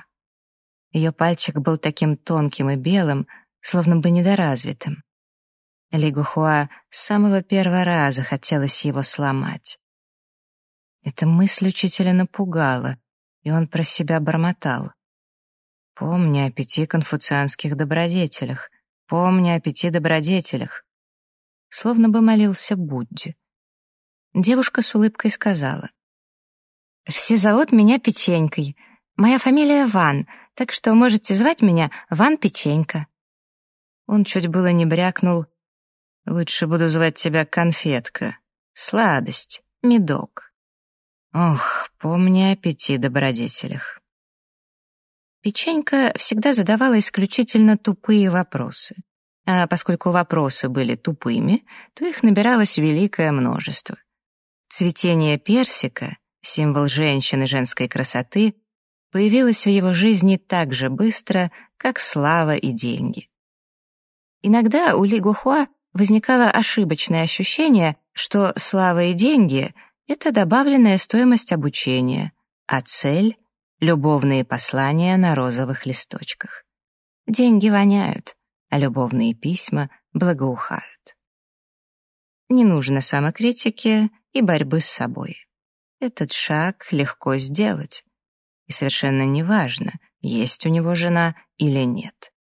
Ее пальчик был таким тонким и белым, словно бы недоразвитым. Ли Гухуа с самого первого раза хотелось его сломать. Эта мысль учителя напугала, и он про себя бормотал. Помни о пяти конфуцианских добродетелях. Помни о пяти добродетелях. Словно бы молился Будде. Девушка с улыбкой сказала. «Все зовут меня Печенькой. Моя фамилия Ван, так что можете звать меня Ван Печенька». Он чуть было не брякнул. «Лучше буду звать тебя Конфетка. Сладость, медок». Ох, помни о пяти добродетелях. Печенька всегда задавала исключительно тупые вопросы. А поскольку вопросы были тупыми, то их набиралось великое множество. Цветение персика, символ женщины женской красоты, появилось в его жизни так же быстро, как слава и деньги. Иногда у Ли Гухуа возникало ошибочное ощущение, что слава и деньги — это добавленная стоимость обучения, а цель — любовные послания на розовых листочках. Деньги воняют, а любовные письма благоухают. Не нужно самокритики и борьбы с собой. Этот шаг легко сделать. И совершенно неважно, есть у него жена или нет.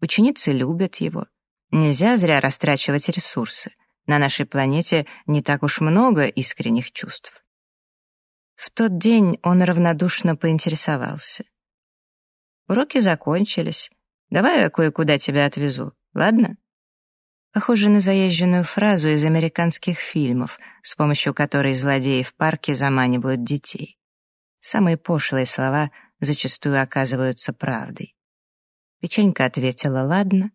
Ученицы любят его. Нельзя зря растрачивать ресурсы. На нашей планете не так уж много искренних чувств. В тот день он равнодушно поинтересовался. Уроки закончились. Давай я кое-куда тебя отвезу, ладно? Похоже на заезженную фразу из американских фильмов, с помощью которой злодеи в парке заманивают детей. Самые пошлые слова зачастую оказываются правдой. Печенька ответила «ладно»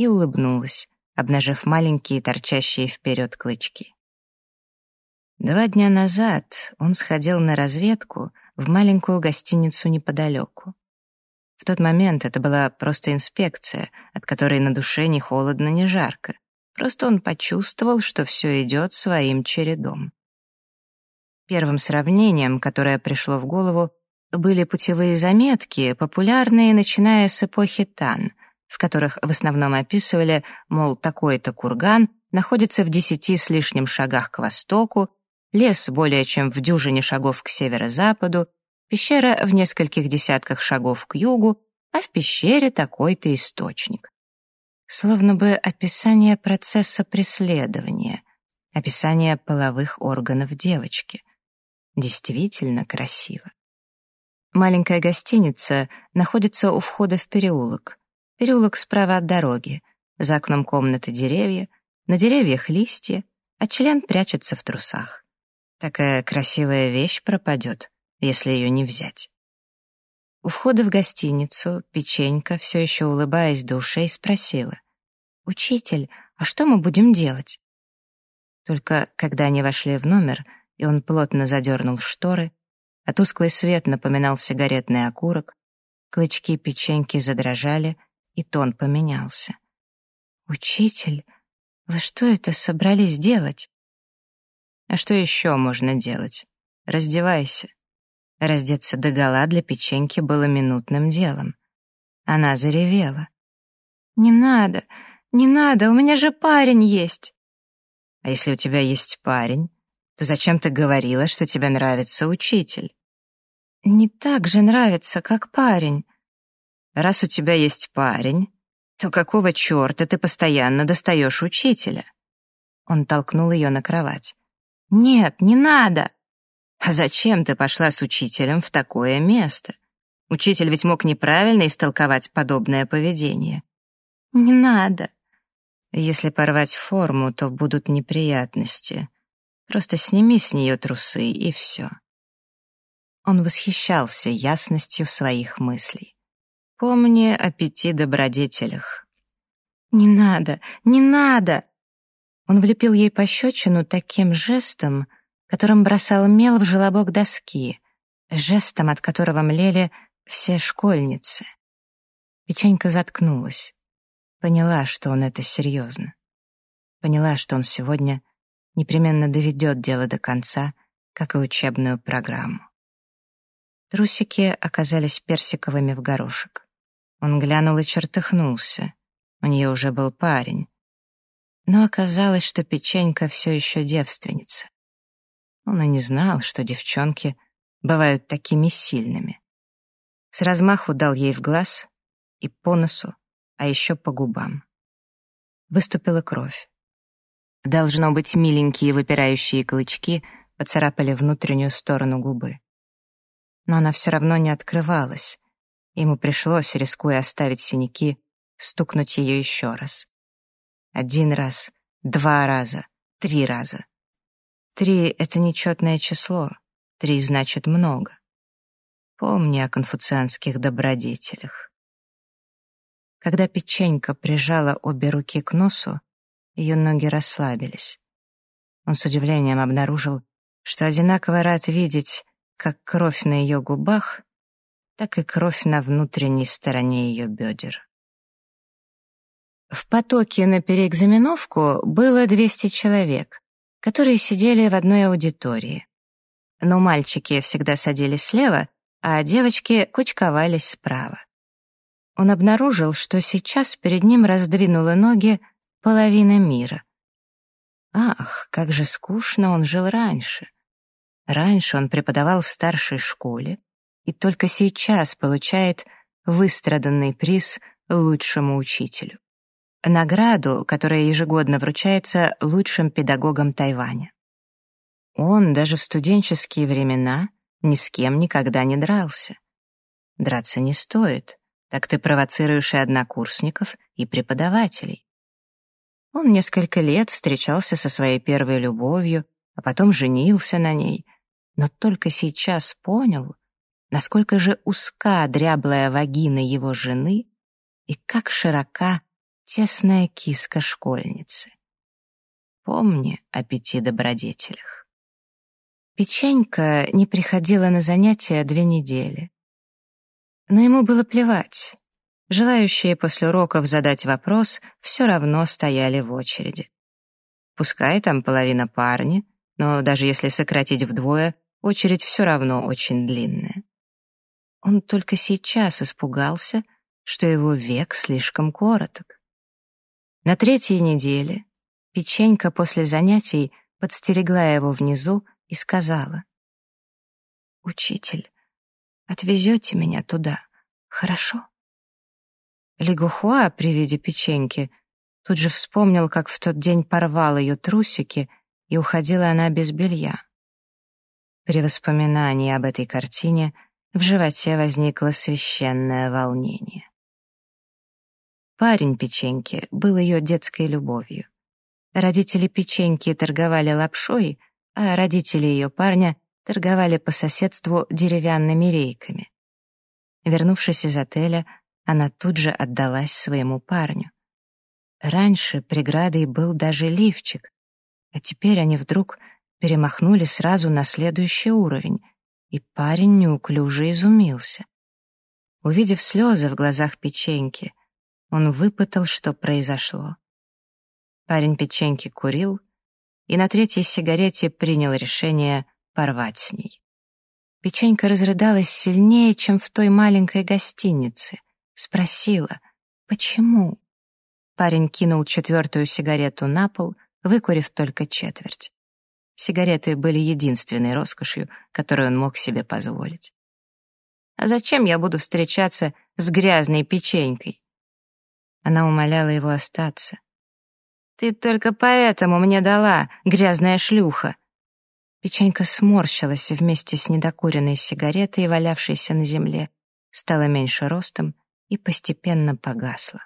и улыбнулась, обнажив маленькие торчащие вперед клычки. Два дня назад он сходил на разведку в маленькую гостиницу неподалеку. В тот момент это была просто инспекция, от которой на душе ни холодно, ни жарко. Просто он почувствовал, что все идет своим чередом. Первым сравнением, которое пришло в голову, были путевые заметки, популярные начиная с эпохи Тан, в которых в основном описывали, мол, такой-то курган находится в десяти с лишним шагах к востоку, лес более чем в дюжине шагов к северо-западу, пещера в нескольких десятках шагов к югу, а в пещере такой-то источник. Словно бы описание процесса преследования, описание половых органов девочки. Действительно красиво. Маленькая гостиница находится у входа в переулок. Переулок справа от дороги. За окном комнаты деревья, на деревьях листья, а член прячется в трусах. Такая красивая вещь пропадет если ее не взять. У входа в гостиницу печенька, все еще улыбаясь до ушей, спросила. «Учитель, а что мы будем делать?» Только когда они вошли в номер, и он плотно задернул шторы, а тусклый свет напоминал сигаретный окурок, клычки печеньки задрожали, и тон поменялся. «Учитель, вы что это собрались делать?» «А что еще можно делать? Раздевайся». Раздеться догола для печеньки было минутным делом. Она заревела. «Не надо, не надо, у меня же парень есть!» «А если у тебя есть парень, то зачем ты говорила, что тебе нравится учитель?» «Не так же нравится, как парень». «Раз у тебя есть парень, то какого черта ты постоянно достаешь учителя?» Он толкнул ее на кровать. «Нет, не надо!» А зачем ты пошла с учителем в такое место? Учитель ведь мог неправильно истолковать подобное поведение. Не надо. Если порвать форму, то будут неприятности. Просто сними с нее трусы, и все. Он восхищался ясностью своих мыслей. Помни о пяти добродетелях. «Не надо, не надо!» Он влепил ей пощечину таким жестом, которым бросал мел в желобок доски, жестом, от которого млели все школьницы. Печенька заткнулась. Поняла, что он это серьезно. Поняла, что он сегодня непременно доведет дело до конца, как и учебную программу. Трусики оказались персиковыми в горошек. Он глянул и чертыхнулся. У нее уже был парень. Но оказалось, что печенька все еще девственница. Он и не знал, что девчонки бывают такими сильными. С размаху дал ей в глаз и по носу, а еще по губам. Выступила кровь. Должно быть, миленькие выпирающие клычки поцарапали внутреннюю сторону губы. Но она все равно не открывалась. Ему пришлось, рискуя оставить синяки, стукнуть ее еще раз. Один раз, два раза, три раза. Три — это нечетное число. Три значит много. Помни о конфуцианских добродетелях. Когда печенька прижала обе руки к носу, ее ноги расслабились. Он с удивлением обнаружил, что одинаково рад видеть как кровь на ее губах, так и кровь на внутренней стороне ее бедер. В потоке на переэкзаменовку было 200 человек, которые сидели в одной аудитории. Но мальчики всегда садились слева, а девочки кучковались справа. Он обнаружил, что сейчас перед ним раздвинула ноги половина мира. Ах, как же скучно он жил раньше. Раньше он преподавал в старшей школе и только сейчас получает выстраданный приз лучшему учителю. Награду, которая ежегодно вручается лучшим педагогам Тайваня. Он даже в студенческие времена ни с кем никогда не дрался. Драться не стоит, так ты провоцируешь и однокурсников, и преподавателей. Он несколько лет встречался со своей первой любовью, а потом женился на ней, но только сейчас понял, насколько же узка дряблая вагина его жены и как широка тесная киска школьницы. Помни о пяти добродетелях. Печенька не приходила на занятия две недели. Но ему было плевать. Желающие после уроков задать вопрос все равно стояли в очереди. Пускай там половина парни, но даже если сократить вдвое, очередь все равно очень длинная. Он только сейчас испугался, что его век слишком короток. На третьей неделе печенька после занятий подстерегла его внизу и сказала. «Учитель, отвезете меня туда, хорошо?» Лигухуа при виде печеньки тут же вспомнил, как в тот день порвал ее трусики, и уходила она без белья. При воспоминании об этой картине в животе возникло священное волнение. Парень печеньки был ее детской любовью. Родители печеньки торговали лапшой, а родители ее парня торговали по соседству деревянными рейками. Вернувшись из отеля, она тут же отдалась своему парню. Раньше преградой был даже лифчик, а теперь они вдруг перемахнули сразу на следующий уровень, и парень неуклюже изумился. Увидев слезы в глазах печеньки, он выпытал, что произошло. Парень печеньки курил и на третьей сигарете принял решение порвать с ней. Печенька разрыдалась сильнее, чем в той маленькой гостинице — Спросила, почему? Парень кинул четвертую сигарету на пол, выкурив только четверть. Сигареты были единственной роскошью, которую он мог себе позволить. «А зачем я буду встречаться с грязной печенькой?» Она умоляла его остаться. «Ты только поэтому мне дала, грязная шлюха!» Печенька сморщилась вместе с недокуренной сигаретой, валявшейся на земле, стала меньше ростом и постепенно погасла.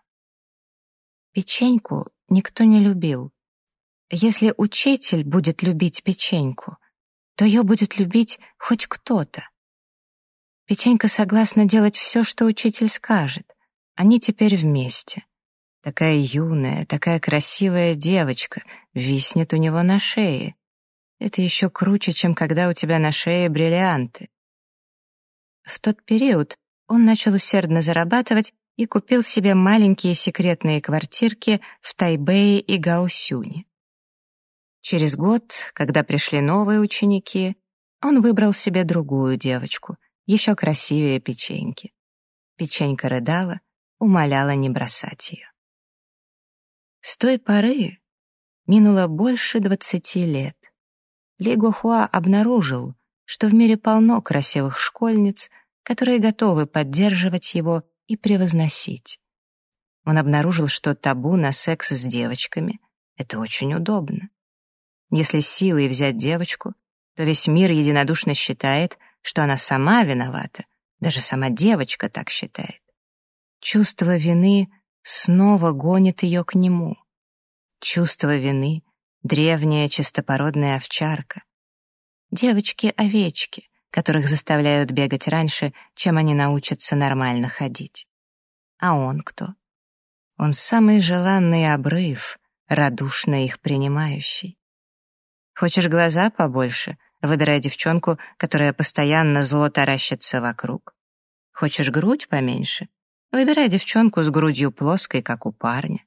Печеньку никто не любил. Если учитель будет любить печеньку, то ее будет любить хоть кто-то. Печенька согласна делать все, что учитель скажет. Они теперь вместе. Такая юная, такая красивая девочка виснет у него на шее. Это еще круче, чем когда у тебя на шее бриллианты. В тот период он начал усердно зарабатывать и купил себе маленькие секретные квартирки в Тайбэе и Гаосюне. Через год, когда пришли новые ученики, он выбрал себе другую девочку, еще красивее печеньки. Печенька рыдала, умоляла не бросать ее. С той поры минуло больше двадцати лет. Ли Гохуа обнаружил, что в мире полно красивых школьниц — которые готовы поддерживать его и превозносить. Он обнаружил, что табу на секс с девочками — это очень удобно. Если силой взять девочку, то весь мир единодушно считает, что она сама виновата, даже сама девочка так считает. Чувство вины снова гонит ее к нему. Чувство вины — древняя чистопородная овчарка. Девочки-овечки, которых заставляют бегать раньше, чем они научатся нормально ходить. А он кто? Он самый желанный обрыв, радушно их принимающий. Хочешь глаза побольше? Выбирай девчонку, которая постоянно зло таращится вокруг. Хочешь грудь поменьше? Выбирай девчонку с грудью плоской, как у парня.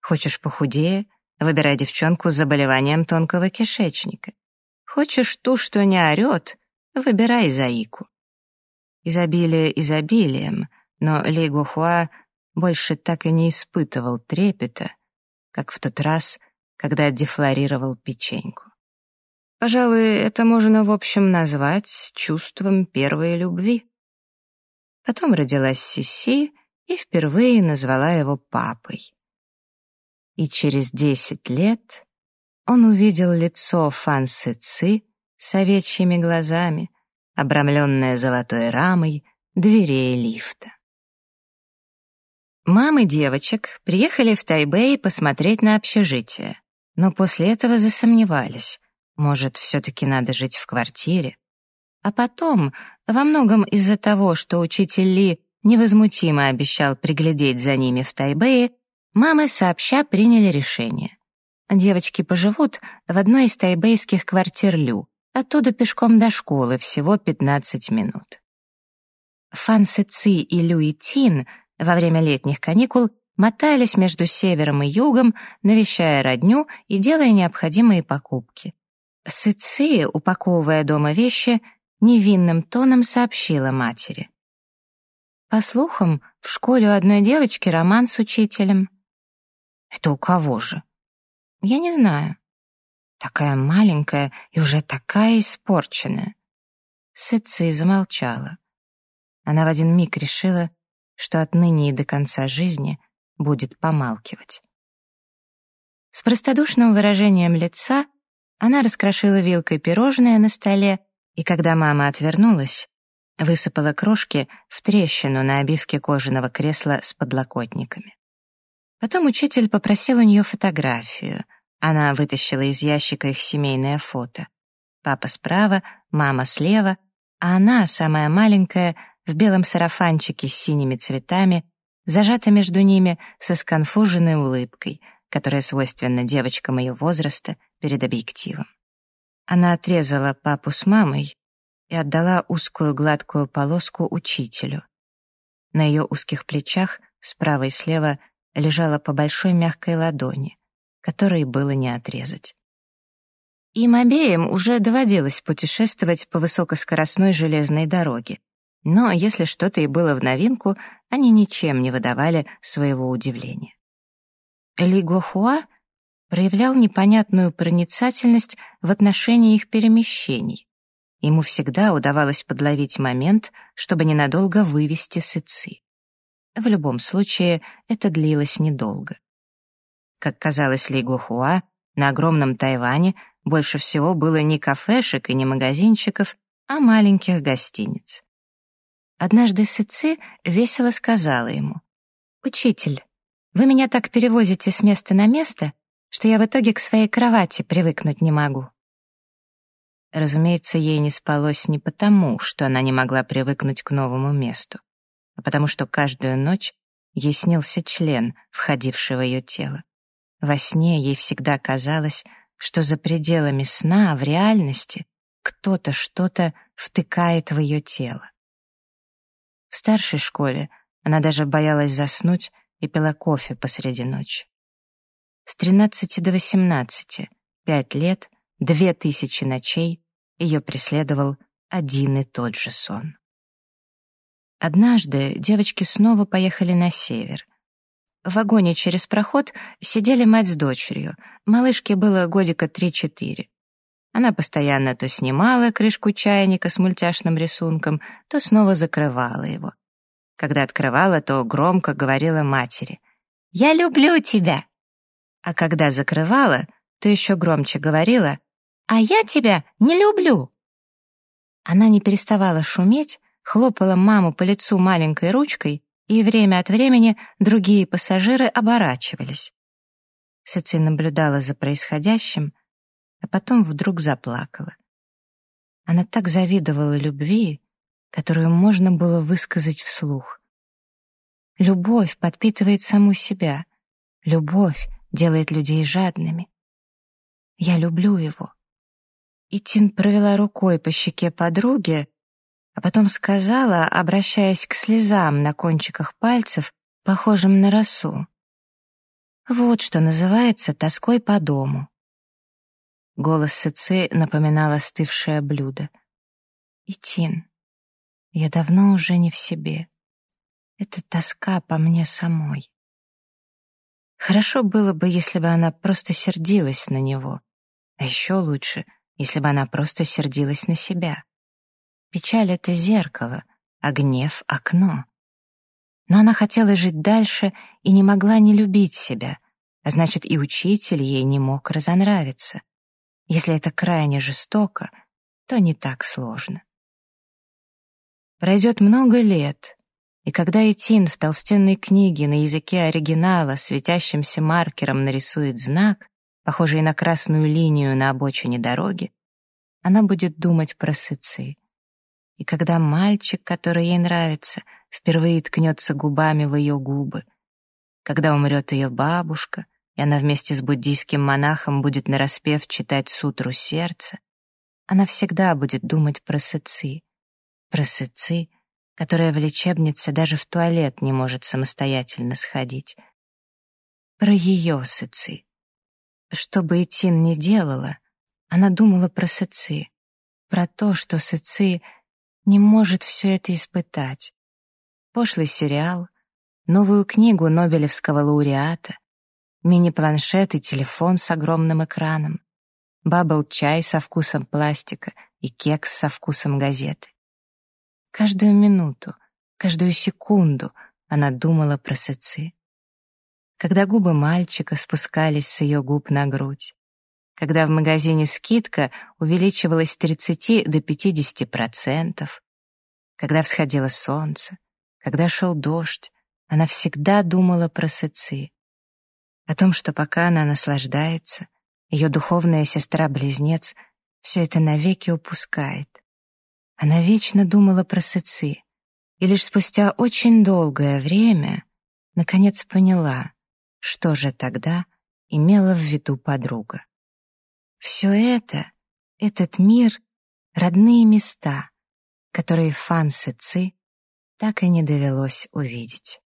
Хочешь похудее? Выбирай девчонку с заболеванием тонкого кишечника. Хочешь ту, что не орет? Выбирай заику. Изобилие изобилием, но Ли Гухуа больше так и не испытывал трепета, как в тот раз, когда дефлорировал печеньку. Пожалуй, это можно в общем назвать чувством первой любви. Потом родилась Сиси и впервые назвала его папой. И через десять лет он увидел лицо Фан Сы Ци с овечьими глазами, обрамленное золотой рамой дверей лифта. Мамы девочек приехали в Тайбэй посмотреть на общежитие, но после этого засомневались. Может, все-таки надо жить в квартире? А потом, во многом из-за того, что учитель Ли невозмутимо обещал приглядеть за ними в Тайбэе, мамы сообща приняли решение. Девочки поживут в одной из тайбэйских квартир Лю, оттуда пешком до школы всего 15 минут. Фан Сы Ци и Лю и Тин — во время летних каникул мотались между севером и югом, навещая родню и делая необходимые покупки. Сыци, упаковывая дома вещи, невинным тоном сообщила матери. По слухам, в школе у одной девочки роман с учителем. Это у кого же? Я не знаю. Такая маленькая и уже такая испорченная. Сыци замолчала. Она в один миг решила, что отныне и до конца жизни будет помалкивать. С простодушным выражением лица она раскрошила вилкой пирожное на столе, и когда мама отвернулась, высыпала крошки в трещину на обивке кожаного кресла с подлокотниками. Потом учитель попросил у нее фотографию. Она вытащила из ящика их семейное фото. Папа справа, мама слева, а она, самая маленькая, в белом сарафанчике с синими цветами, зажата между ними со сконфуженной улыбкой, которая свойственна девочкам ее возраста перед объективом. Она отрезала папу с мамой и отдала узкую гладкую полоску учителю. На ее узких плечах справа и слева лежала по большой мягкой ладони, которой было не отрезать. Им обеим уже доводилось путешествовать по высокоскоростной железной дороге, но если что-то и было в новинку, они ничем не выдавали своего удивления. Ли Гохуа проявлял непонятную проницательность в отношении их перемещений. Ему всегда удавалось подловить момент, чтобы ненадолго вывести сыцы. В любом случае, это длилось недолго. Как казалось Ли Гохуа, на огромном Тайване больше всего было не кафешек и не магазинчиков, а маленьких гостиниц. Однажды Сыцы весело сказала ему, «Учитель, вы меня так перевозите с места на место, что я в итоге к своей кровати привыкнуть не могу». Разумеется, ей не спалось не потому, что она не могла привыкнуть к новому месту, а потому что каждую ночь ей снился член, входивший в ее тело. Во сне ей всегда казалось, что за пределами сна, в реальности, кто-то что-то втыкает в ее тело. В старшей школе она даже боялась заснуть и пила кофе посреди ночи. С 13 до 18, пять лет, две тысячи ночей ее преследовал один и тот же сон. Однажды девочки снова поехали на север. В вагоне через проход сидели мать с дочерью. Малышке было годика три-четыре. Она постоянно то снимала крышку чайника с мультяшным рисунком, то снова закрывала его. Когда открывала, то громко говорила матери «Я люблю тебя!» А когда закрывала, то еще громче говорила «А я тебя не люблю!» Она не переставала шуметь, хлопала маму по лицу маленькой ручкой, и время от времени другие пассажиры оборачивались. Сыци наблюдала за происходящим, а потом вдруг заплакала. Она так завидовала любви, которую можно было высказать вслух. Любовь подпитывает саму себя. Любовь делает людей жадными. Я люблю его. И Тин провела рукой по щеке подруги, а потом сказала, обращаясь к слезам на кончиках пальцев, похожим на росу. Вот что называется тоской по дому. Голос Сыцы напоминал остывшее блюдо. «Итин, я давно уже не в себе. Это тоска по мне самой. Хорошо было бы, если бы она просто сердилась на него. А еще лучше, если бы она просто сердилась на себя. Печаль — это зеркало, а гнев — окно. Но она хотела жить дальше и не могла не любить себя, а значит, и учитель ей не мог разонравиться. Если это крайне жестоко, то не так сложно. Пройдет много лет, и когда Этин в толстенной книге на языке оригинала светящимся маркером нарисует знак, похожий на красную линию на обочине дороги, она будет думать про сыцы. И когда мальчик, который ей нравится, впервые ткнется губами в ее губы, когда умрет ее бабушка, и она вместе с буддийским монахом будет нараспев читать сутру сердца, она всегда будет думать про сыцы, про сыцы, которая в лечебнице даже в туалет не может самостоятельно сходить, про ее сыцы. Что бы Этин ни делала, она думала про Сыци, про то, что Сыци не может все это испытать. Пошлый сериал, новую книгу Нобелевского лауреата, мини-планшет и телефон с огромным экраном, бабл-чай со вкусом пластика и кекс со вкусом газеты. Каждую минуту, каждую секунду она думала про Сыци когда губы мальчика спускались с ее губ на грудь, когда в магазине скидка увеличивалась с 30 до 50%, когда всходило солнце, когда шел дождь, она всегда думала про сыцы, о том, что пока она наслаждается, ее духовная сестра-близнец все это навеки упускает. Она вечно думала про сыцы, и лишь спустя очень долгое время наконец поняла, что же тогда имела в виду подруга? Все это, этот мир — родные места, которые Фан Сы Ци так и не довелось увидеть.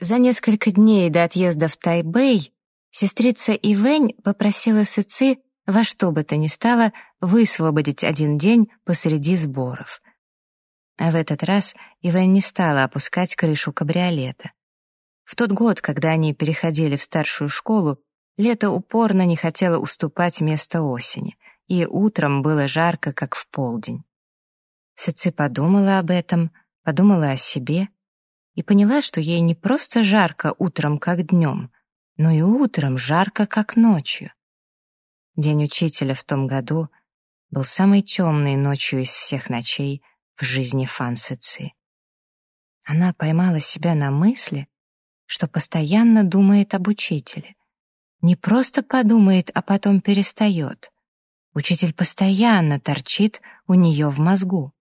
За несколько дней до отъезда в Тайбэй сестрица Ивэнь попросила Сы Ци во что бы то ни стало высвободить один день посреди сборов. А в этот раз Ивэнь не стала опускать крышу кабриолета. В тот год, когда они переходили в старшую школу, лето упорно не хотело уступать место осени, и утром было жарко, как в полдень. Сыци подумала об этом, подумала о себе и поняла, что ей не просто жарко утром, как днем, но и утром жарко, как ночью. День учителя в том году был самой темной ночью из всех ночей в жизни Фан Сыци. Она поймала себя на мысли, что постоянно думает об учителе. Не просто подумает, а потом перестает. Учитель постоянно торчит у нее в мозгу.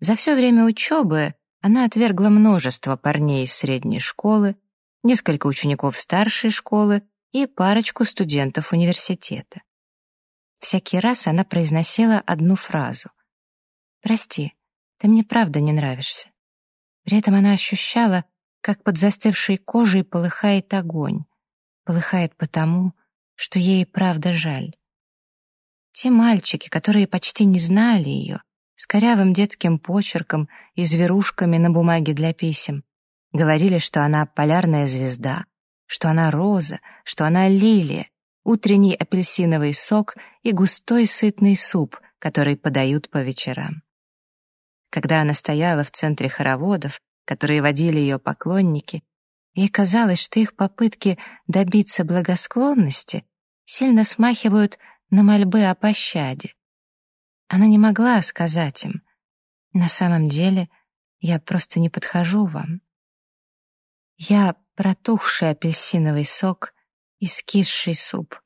За все время учебы она отвергла множество парней из средней школы, несколько учеников старшей школы и парочку студентов университета. Всякий раз она произносила одну фразу. «Прости, ты мне правда не нравишься». При этом она ощущала, как под застывшей кожей полыхает огонь. Полыхает потому, что ей правда жаль. Те мальчики, которые почти не знали ее, с корявым детским почерком и зверушками на бумаге для писем, говорили, что она полярная звезда, что она роза, что она лилия, утренний апельсиновый сок и густой сытный суп, который подают по вечерам. Когда она стояла в центре хороводов, которые водили ее поклонники, ей казалось, что их попытки добиться благосклонности сильно смахивают на мольбы о пощаде. Она не могла сказать им, «На самом деле я просто не подхожу вам. Я протухший апельсиновый сок и скисший суп.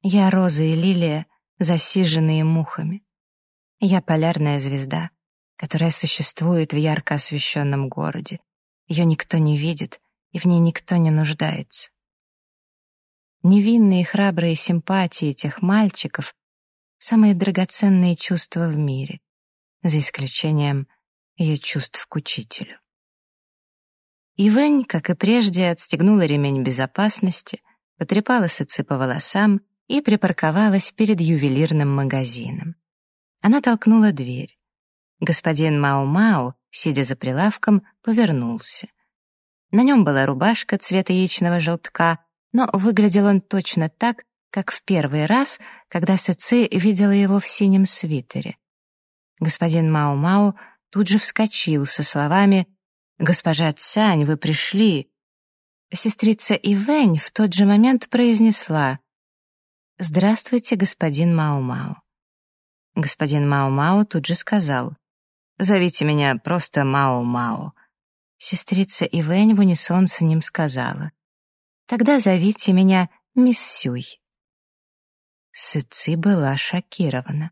Я роза и лилия, засиженные мухами. Я полярная звезда, которая существует в ярко освещенном городе. Ее никто не видит, и в ней никто не нуждается. Невинные храбрые симпатии этих мальчиков — самые драгоценные чувства в мире, за исключением ее чувств к учителю. Ивэнь, как и прежде, отстегнула ремень безопасности, потрепала сыцы по волосам и припарковалась перед ювелирным магазином. Она толкнула дверь. Господин Мау-Мау, сидя за прилавком, повернулся. На нем была рубашка цвета яичного желтка, но выглядел он точно так, как в первый раз, когда Сэци видела его в синем свитере. Господин Мау-Мау тут же вскочил со словами «Госпожа Цянь, вы пришли!» Сестрица Ивэнь в тот же момент произнесла «Здравствуйте, господин Мао-Мао». Господин Мао-Мао тут же сказал «Зовите меня просто Мао-Мао». Сестрица Ивэнь в унисон с ним сказала «Тогда зовите меня мисс Сюй». Сыци была шокирована.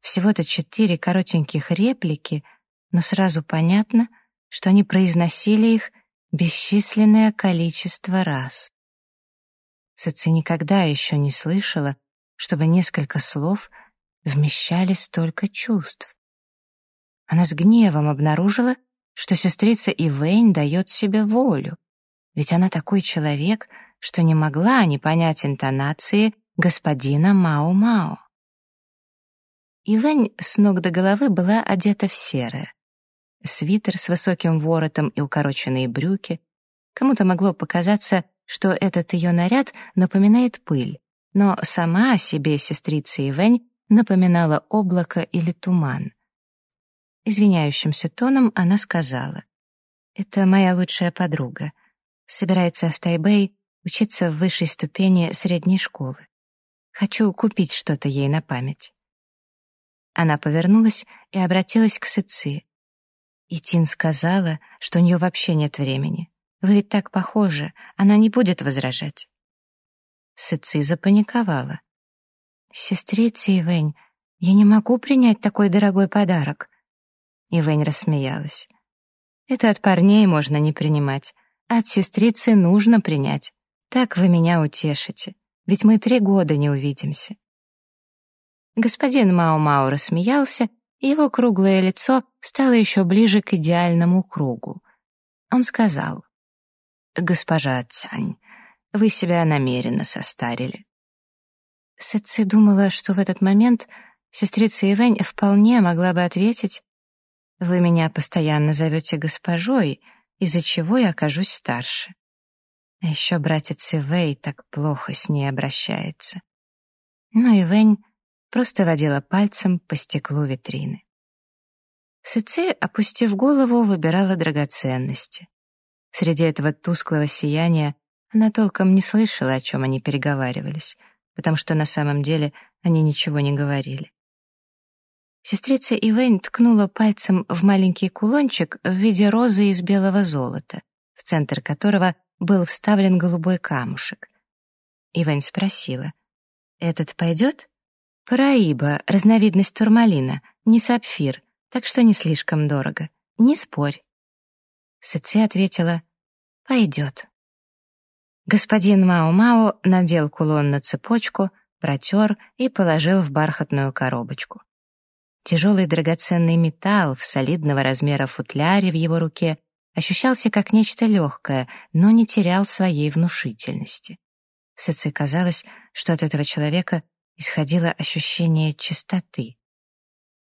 Всего-то четыре коротеньких реплики, но сразу понятно, что они произносили их бесчисленное количество раз. Сыци никогда еще не слышала, чтобы несколько слов вмещали столько чувств. Она с гневом обнаружила, что сестрица Ивейн дает себе волю, ведь она такой человек, что не могла не понять интонации господина Мао-Мао. Ивэнь с ног до головы была одета в серое. Свитер с высоким воротом и укороченные брюки. Кому-то могло показаться, что этот ее наряд напоминает пыль, но сама о себе сестрица Ивень напоминала облако или туман. Извиняющимся тоном она сказала, «Это моя лучшая подруга. Собирается в Тайбэй учиться в высшей ступени средней школы. Хочу купить что-то ей на память». Она повернулась и обратилась к Сыци. И Тин сказала, что у нее вообще нет времени. Вы ведь так похожи, она не будет возражать. Сыци запаниковала. «Сестрица Ивэнь, я не могу принять такой дорогой подарок». Ивэнь рассмеялась. «Это от парней можно не принимать, а от сестрицы нужно принять. Так вы меня утешите, ведь мы три года не увидимся». Господин Мао-Мао рассмеялся, его круглое лицо стало еще ближе к идеальному кругу. Он сказал, «Госпожа Цань, вы себя намеренно состарили». Сэци думала, что в этот момент сестрица Ивэнь вполне могла бы ответить, «Вы меня постоянно зовете госпожой, из-за чего я окажусь старше». А еще братец Ивэй так плохо с ней обращается. Но Ивэнь просто водила пальцем по стеклу витрины. Сэци, опустив голову, выбирала драгоценности. Среди этого тусклого сияния она толком не слышала, о чем они переговаривались, потому что на самом деле они ничего не говорили. Сестрица Ивейн ткнула пальцем в маленький кулончик в виде розы из белого золота, в центр которого был вставлен голубой камушек. Ивейн спросила, «Этот пойдет?» «Параиба, разновидность турмалина, не сапфир, так что не слишком дорого. Не спорь». Сэци ответила «Пойдет». Господин Мао-Мао надел кулон на цепочку, протер и положил в бархатную коробочку. Тяжелый драгоценный металл в солидного размера футляре в его руке ощущался как нечто легкое, но не терял своей внушительности. Сэци казалось, что от этого человека исходило ощущение чистоты.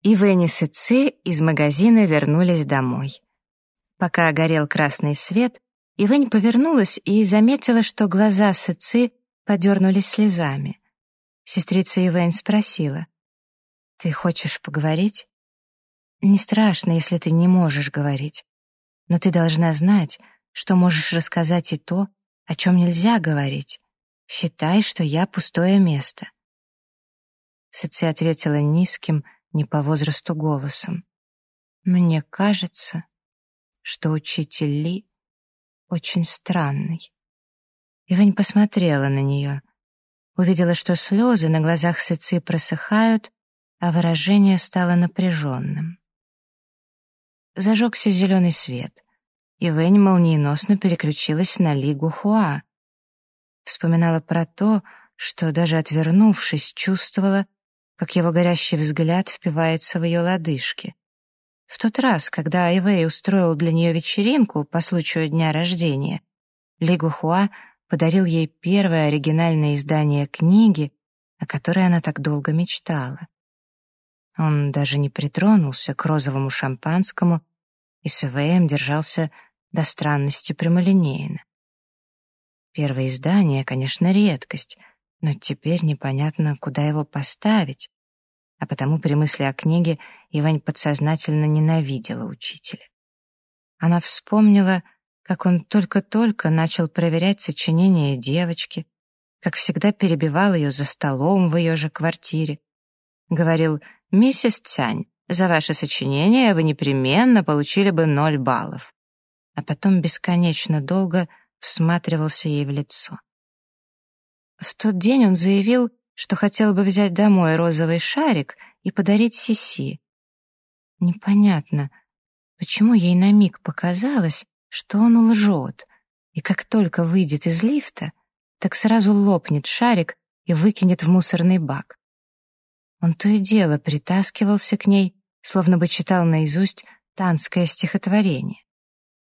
И Венни Сэци из магазина вернулись домой. Пока горел красный свет, Ивэнь повернулась и заметила, что глаза Сыцы подернулись слезами. Сестрица Ивэнь спросила, «Ты хочешь поговорить?» «Не страшно, если ты не можешь говорить. Но ты должна знать, что можешь рассказать и то, о чем нельзя говорить. Считай, что я пустое место». Сыцы ответила низким, не по возрасту голосом. «Мне кажется, что учитель Ли очень странный. Ивань посмотрела на нее, увидела, что слезы на глазах Сыцы просыхают, а выражение стало напряженным. Зажегся зеленый свет. и Вэнь молниеносно переключилась на Лигу Хуа. Вспоминала про то, что даже отвернувшись, чувствовала, как его горящий взгляд впивается в ее лодыжки. В тот раз, когда Айвей устроил для нее вечеринку по случаю дня рождения, Лигу Хуа подарил ей первое оригинальное издание книги, о которой она так долго мечтала. Он даже не притронулся к розовому шампанскому и с ИВМ держался до странности прямолинейно. Первое издание, конечно, редкость, но теперь непонятно, куда его поставить, а потому при мысли о книге Ивань подсознательно ненавидела учителя. Она вспомнила, как он только-только начал проверять сочинения девочки, как всегда перебивал ее за столом в ее же квартире. Говорил, «Миссис Цянь, за ваше сочинение вы непременно получили бы ноль баллов». А потом бесконечно долго всматривался ей в лицо. В тот день он заявил, что хотел бы взять домой розовый шарик и подарить Сиси. Непонятно, почему ей на миг показалось, что он лжет, и как только выйдет из лифта, так сразу лопнет шарик и выкинет в мусорный бак. Он то и дело притаскивался к ней, словно бы читал наизусть танское стихотворение.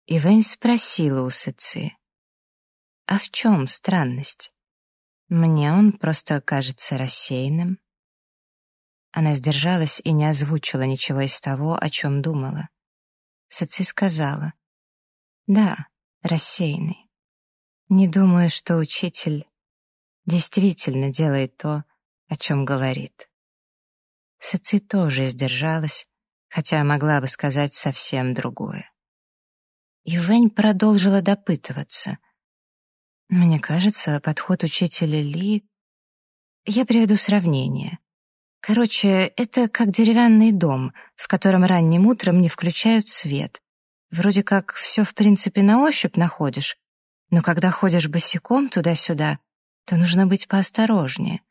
И Вэнь спросила у Сыцы, «А в чем странность? Мне он просто кажется рассеянным». Она сдержалась и не озвучила ничего из того, о чем думала. Сыцы сказала, «Да, рассеянный. Не думаю, что учитель действительно делает то, о чем говорит. Сыци тоже сдержалась, хотя могла бы сказать совсем другое. И Вэнь продолжила допытываться. Мне кажется, подход учителя Ли... Я приведу сравнение. Короче, это как деревянный дом, в котором ранним утром не включают свет. Вроде как все в принципе на ощупь находишь, но когда ходишь босиком туда-сюда, то нужно быть поосторожнее.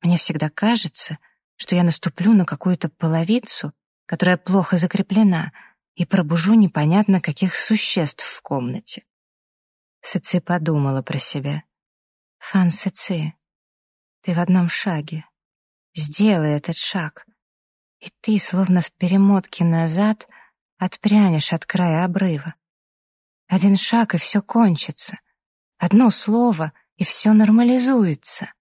Мне всегда кажется, что я наступлю на какую-то половицу, которая плохо закреплена, и пробужу непонятно каких существ в комнате. Сыци подумала про себя. «Фан Сыци, ты в одном шаге. Сделай этот шаг, и ты, словно в перемотке назад, отпрянешь от края обрыва. Один шаг, и все кончится. Одно слово, и все нормализуется.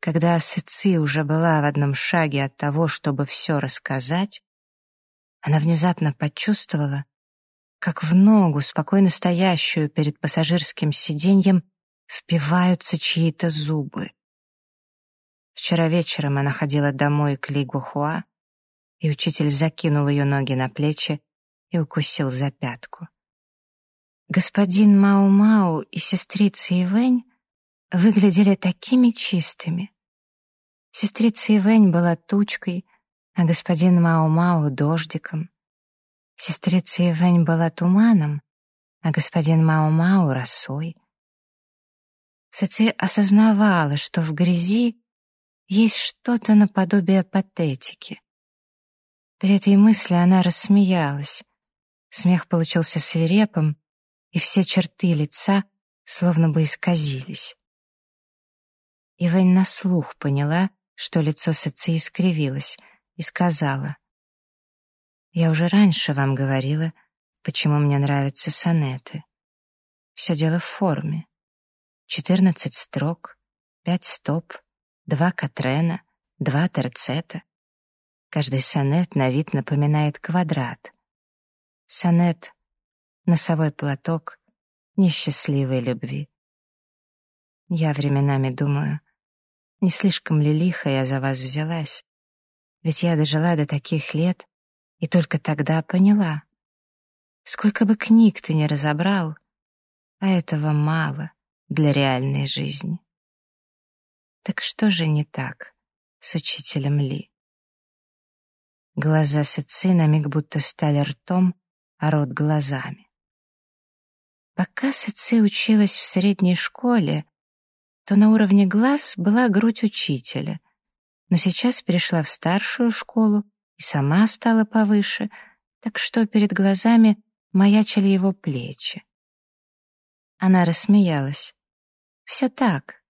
Когда Сыци уже была в одном шаге от того, чтобы все рассказать, она внезапно почувствовала, как в ногу, спокойно стоящую перед пассажирским сиденьем, впиваются чьи-то зубы. Вчера вечером она ходила домой к Ли Гухуа, и учитель закинул ее ноги на плечи и укусил за пятку. Господин Мау-Мау и сестрица Ивэнь выглядели такими чистыми. Сестрица Ивэнь была тучкой, а господин Мау-Мау — дождиком. Сестрица Ивэнь была туманом, а господин Мау-Мау — росой. Саци осознавала, что в грязи есть что-то наподобие патетики. При этой мысли она рассмеялась. Смех получился свирепым, и все черты лица словно бы исказились. Ивань на слух поняла, что лицо Сыци искривилось, и сказала, «Я уже раньше вам говорила, почему мне нравятся сонеты. Все дело в форме. Четырнадцать строк, пять стоп, два катрена, два терцета. Каждый сонет на вид напоминает квадрат. Сонет носовой платок несчастливой любви. Я временами думаю, не слишком ли лихо я за вас взялась, ведь я дожила до таких лет и только тогда поняла. Сколько бы книг ты ни разобрал, а этого мало для реальной жизни. Так что же не так с учителем Ли? Глаза Сыцы на миг будто стали ртом, а рот глазами. Пока Сэци училась в средней школе, то на уровне глаз была грудь учителя, но сейчас перешла в старшую школу и сама стала повыше, так что перед глазами маячили его плечи. Она рассмеялась. «Все так.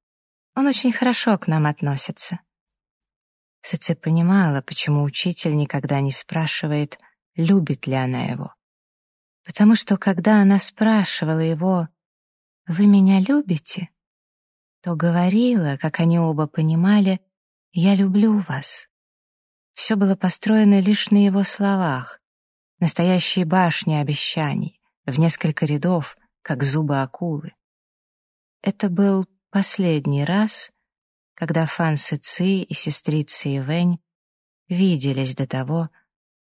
Он очень хорошо к нам относится». Сыце понимала, почему учитель никогда не спрашивает, любит ли она его. Потому что когда она спрашивала его «Вы меня любите?», то говорила, как они оба понимали, «Я люблю вас». Все было построено лишь на его словах, настоящие башни обещаний, в несколько рядов, как зубы акулы. Это был последний раз, когда Фан Сыци и сестрица Ивэнь виделись до того,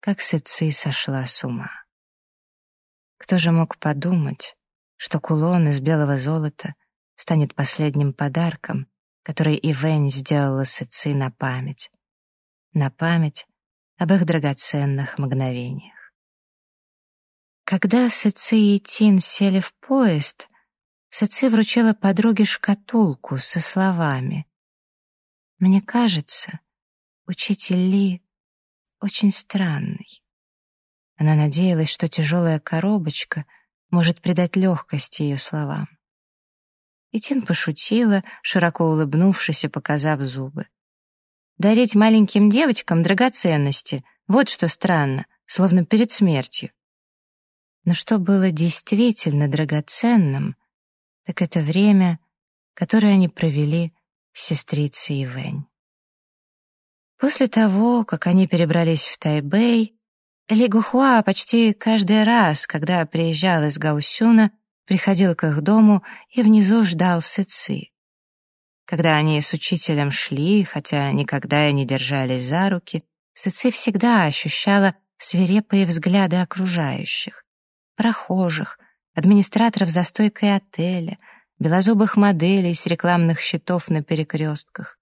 как Сыци сошла с ума. Кто же мог подумать, что кулон из белого золота станет последним подарком, который Ивэнь сделала Сыци на память, на память об их драгоценных мгновениях. Когда Сыци и Тин сели в поезд, Сыци вручила подруге шкатулку со словами «Мне кажется, учитель Ли очень странный». Она надеялась, что тяжелая коробочка может придать легкость ее словам. И Тин пошутила, широко улыбнувшись и показав зубы. Дарить маленьким девочкам драгоценности — вот что странно, словно перед смертью. Но что было действительно драгоценным, так это время, которое они провели с сестрицей Ивэнь. После того, как они перебрались в Тайбэй, Ли Гухуа почти каждый раз, когда приезжал из Гаусюна, приходил к их дому и внизу ждал Сыцы. Когда они с учителем шли, хотя никогда и не держались за руки, Сыцы всегда ощущала свирепые взгляды окружающих, прохожих, администраторов за стойкой отеля, белозубых моделей с рекламных щитов на перекрестках.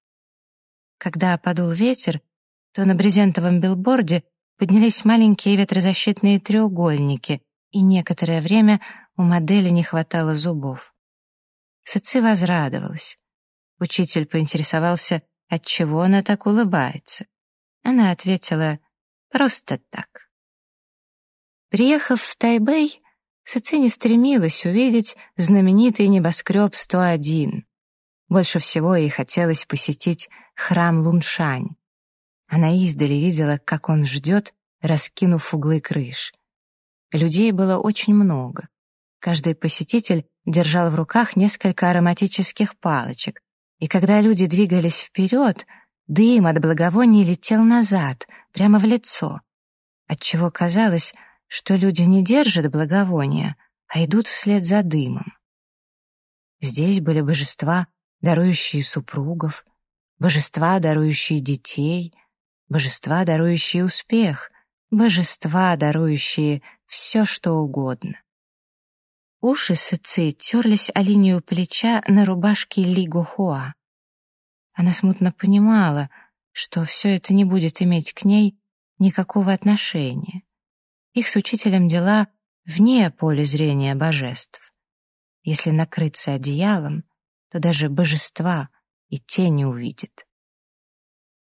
Когда подул ветер, то на брезентовом билборде поднялись маленькие ветрозащитные треугольники, и некоторое время у модели не хватало зубов. Сыцы возрадовалась. Учитель поинтересовался, отчего она так улыбается. Она ответила «просто так». Приехав в Тайбэй, Сыцы не стремилась увидеть знаменитый небоскреб 101. Больше всего ей хотелось посетить храм Луншань. Она издали видела, как он ждет, раскинув углы крыш. Людей было очень много. Каждый посетитель держал в руках несколько ароматических палочек, и когда люди двигались вперед, дым от благовоний летел назад, прямо в лицо, отчего казалось, что люди не держат благовония, а идут вслед за дымом. Здесь были божества, дарующие супругов, божества, дарующие детей, божества, дарующие успех, божества, дарующие все, что угодно. Уши Сыцы терлись о линию плеча на рубашке Ли Гохуа. Она смутно понимала, что все это не будет иметь к ней никакого отношения. Их с учителем дела вне поля зрения божеств. Если накрыться одеялом, то даже божества и тени увидит.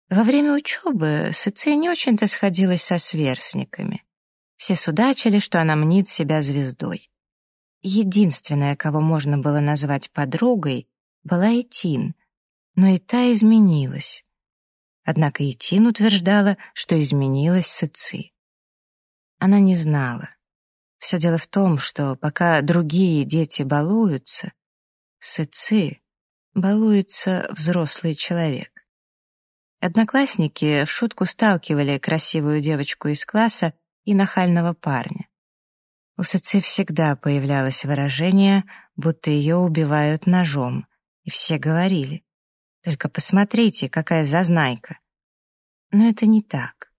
Во время учебы Сыци не очень-то сходилась со сверстниками. Все судачили, что она мнит себя звездой. Единственная, кого можно было назвать подругой, была Этин, но и та изменилась. Однако Этин утверждала, что изменилась Сыци. Она не знала. Все дело в том, что пока другие дети балуются, Сыци балуется взрослый человек. Одноклассники в шутку сталкивали красивую девочку из класса и нахального парня. У Сыцы всегда появлялось выражение, будто ее убивают ножом, и все говорили, «Только посмотрите, какая зазнайка». Но это не так.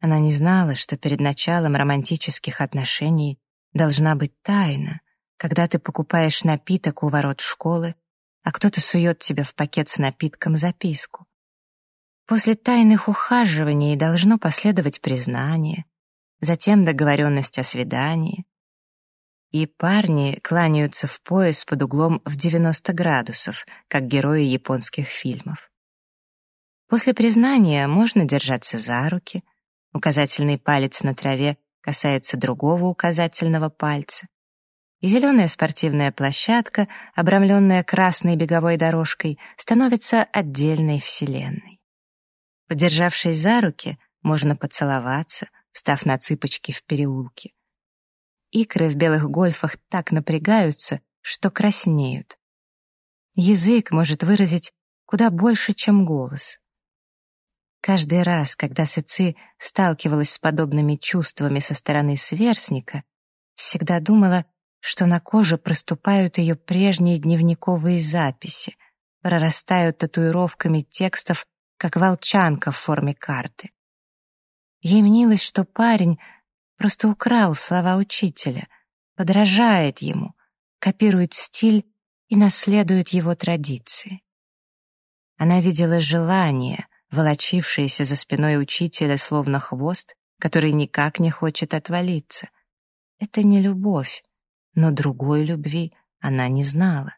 Она не знала, что перед началом романтических отношений должна быть тайна, когда ты покупаешь напиток у ворот школы, а кто-то сует тебе в пакет с напитком записку. После тайных ухаживаний должно последовать признание, затем договоренность о свидании, и парни кланяются в пояс под углом в 90 градусов, как герои японских фильмов. После признания можно держаться за руки, указательный палец на траве касается другого указательного пальца, и зеленая спортивная площадка, обрамленная красной беговой дорожкой, становится отдельной вселенной. Подержавшись за руки, можно поцеловаться, встав на цыпочки в переулке. Икры в белых гольфах так напрягаются, что краснеют. Язык может выразить куда больше, чем голос. Каждый раз, когда Сыци сталкивалась с подобными чувствами со стороны сверстника, всегда думала, что на коже проступают ее прежние дневниковые записи, прорастают татуировками текстов, как волчанка в форме карты. Ей мнилось, что парень просто украл слова учителя, подражает ему, копирует стиль и наследует его традиции. Она видела желание, волочившееся за спиной учителя, словно хвост, который никак не хочет отвалиться. Это не любовь, но другой любви она не знала.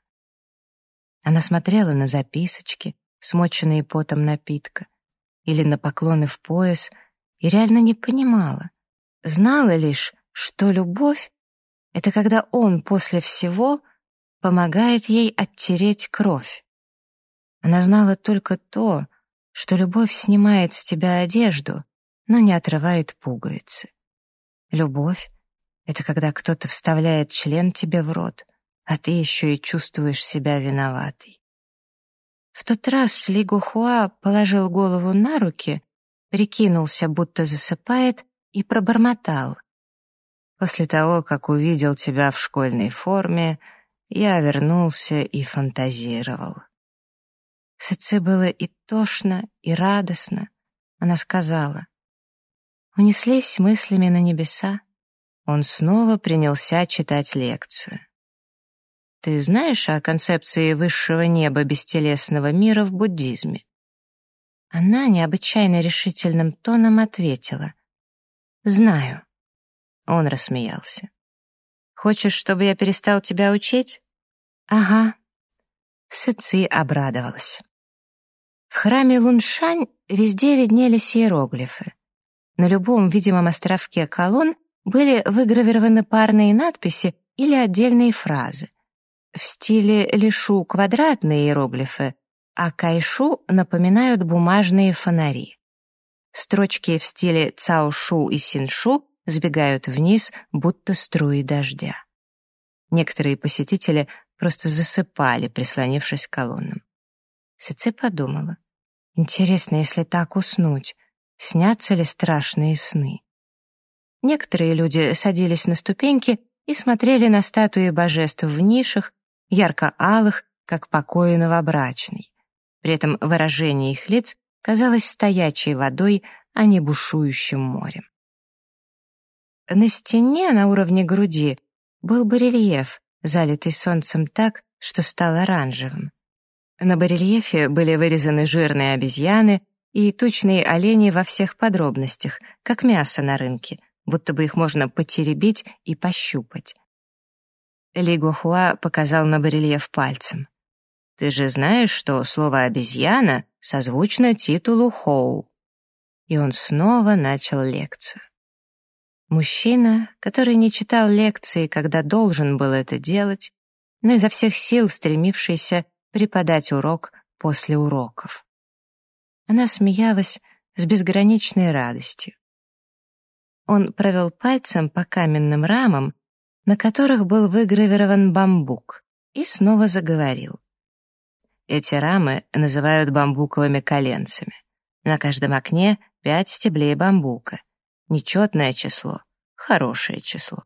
Она смотрела на записочки, смоченные потом напитка, или на поклоны в пояс, и реально не понимала. Знала лишь, что любовь — это когда он после всего помогает ей оттереть кровь. Она знала только то, что любовь снимает с тебя одежду, но не отрывает пуговицы. Любовь — это когда кто-то вставляет член тебе в рот, а ты еще и чувствуешь себя виноватой. В тот раз Ли Гухуа положил голову на руки, прикинулся, будто засыпает, и пробормотал. «После того, как увидел тебя в школьной форме, я вернулся и фантазировал». Сэцэ было и тошно, и радостно. Она сказала. Унеслись мыслями на небеса. Он снова принялся читать лекцию. Ты знаешь о концепции высшего неба бестелесного мира в буддизме? Она необычайно решительным тоном ответила. «Знаю». Он рассмеялся. «Хочешь, чтобы я перестал тебя учить?» «Ага». Сыци обрадовалась. В храме Луншань везде виднелись иероглифы. На любом видимом островке колонн были выгравированы парные надписи или отдельные фразы. В стиле лишу квадратные иероглифы, а кайшу напоминают бумажные фонари. Строчки в стиле цаошу и синшу сбегают вниз, будто струи дождя. Некоторые посетители просто засыпали, прислонившись к колоннам. Сыце подумала. Интересно, если так уснуть, снятся ли страшные сны? Некоторые люди садились на ступеньки и смотрели на статуи божеств в нишах, ярко-алых, как покои новобрачной. При этом выражение их лиц казалось стоячей водой, а не бушующим морем. На стене на уровне груди был барельеф, залитый солнцем так, что стал оранжевым. На барельефе были вырезаны жирные обезьяны и тучные олени во всех подробностях, как мясо на рынке, будто бы их можно потеребить и пощупать. Ли Гохуа показал на барельеф пальцем. «Ты же знаешь, что слово «обезьяна» созвучно титулу Хоу?» И он снова начал лекцию. Мужчина, который не читал лекции, когда должен был это делать, но изо всех сил стремившийся преподать урок после уроков. Она смеялась с безграничной радостью. Он провел пальцем по каменным рамам, на которых был выгравирован бамбук, и снова заговорил. Эти рамы называют бамбуковыми коленцами. На каждом окне пять стеблей бамбука. Нечетное число, хорошее число.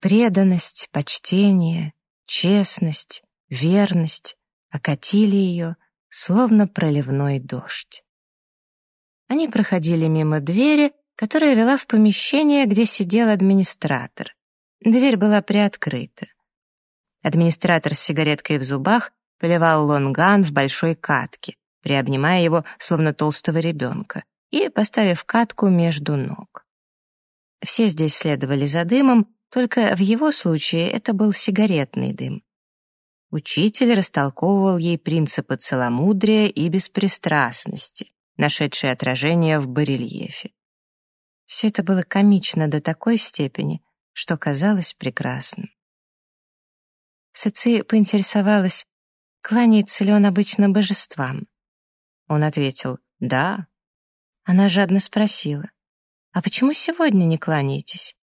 Преданность, почтение, честность, верность окатили ее, словно проливной дождь. Они проходили мимо двери, которая вела в помещение, где сидел администратор. Дверь была приоткрыта. Администратор с сигареткой в зубах поливал лонган в большой катке, приобнимая его, словно толстого ребенка, и поставив катку между ног. Все здесь следовали за дымом, только в его случае это был сигаретный дым. Учитель растолковывал ей принципы целомудрия и беспристрастности, нашедшие отражение в барельефе. Все это было комично до такой степени, что казалось прекрасным. Сыци поинтересовалась, кланяется ли он обычно божествам. Он ответил «да». Она жадно спросила, «А почему сегодня не кланяетесь?»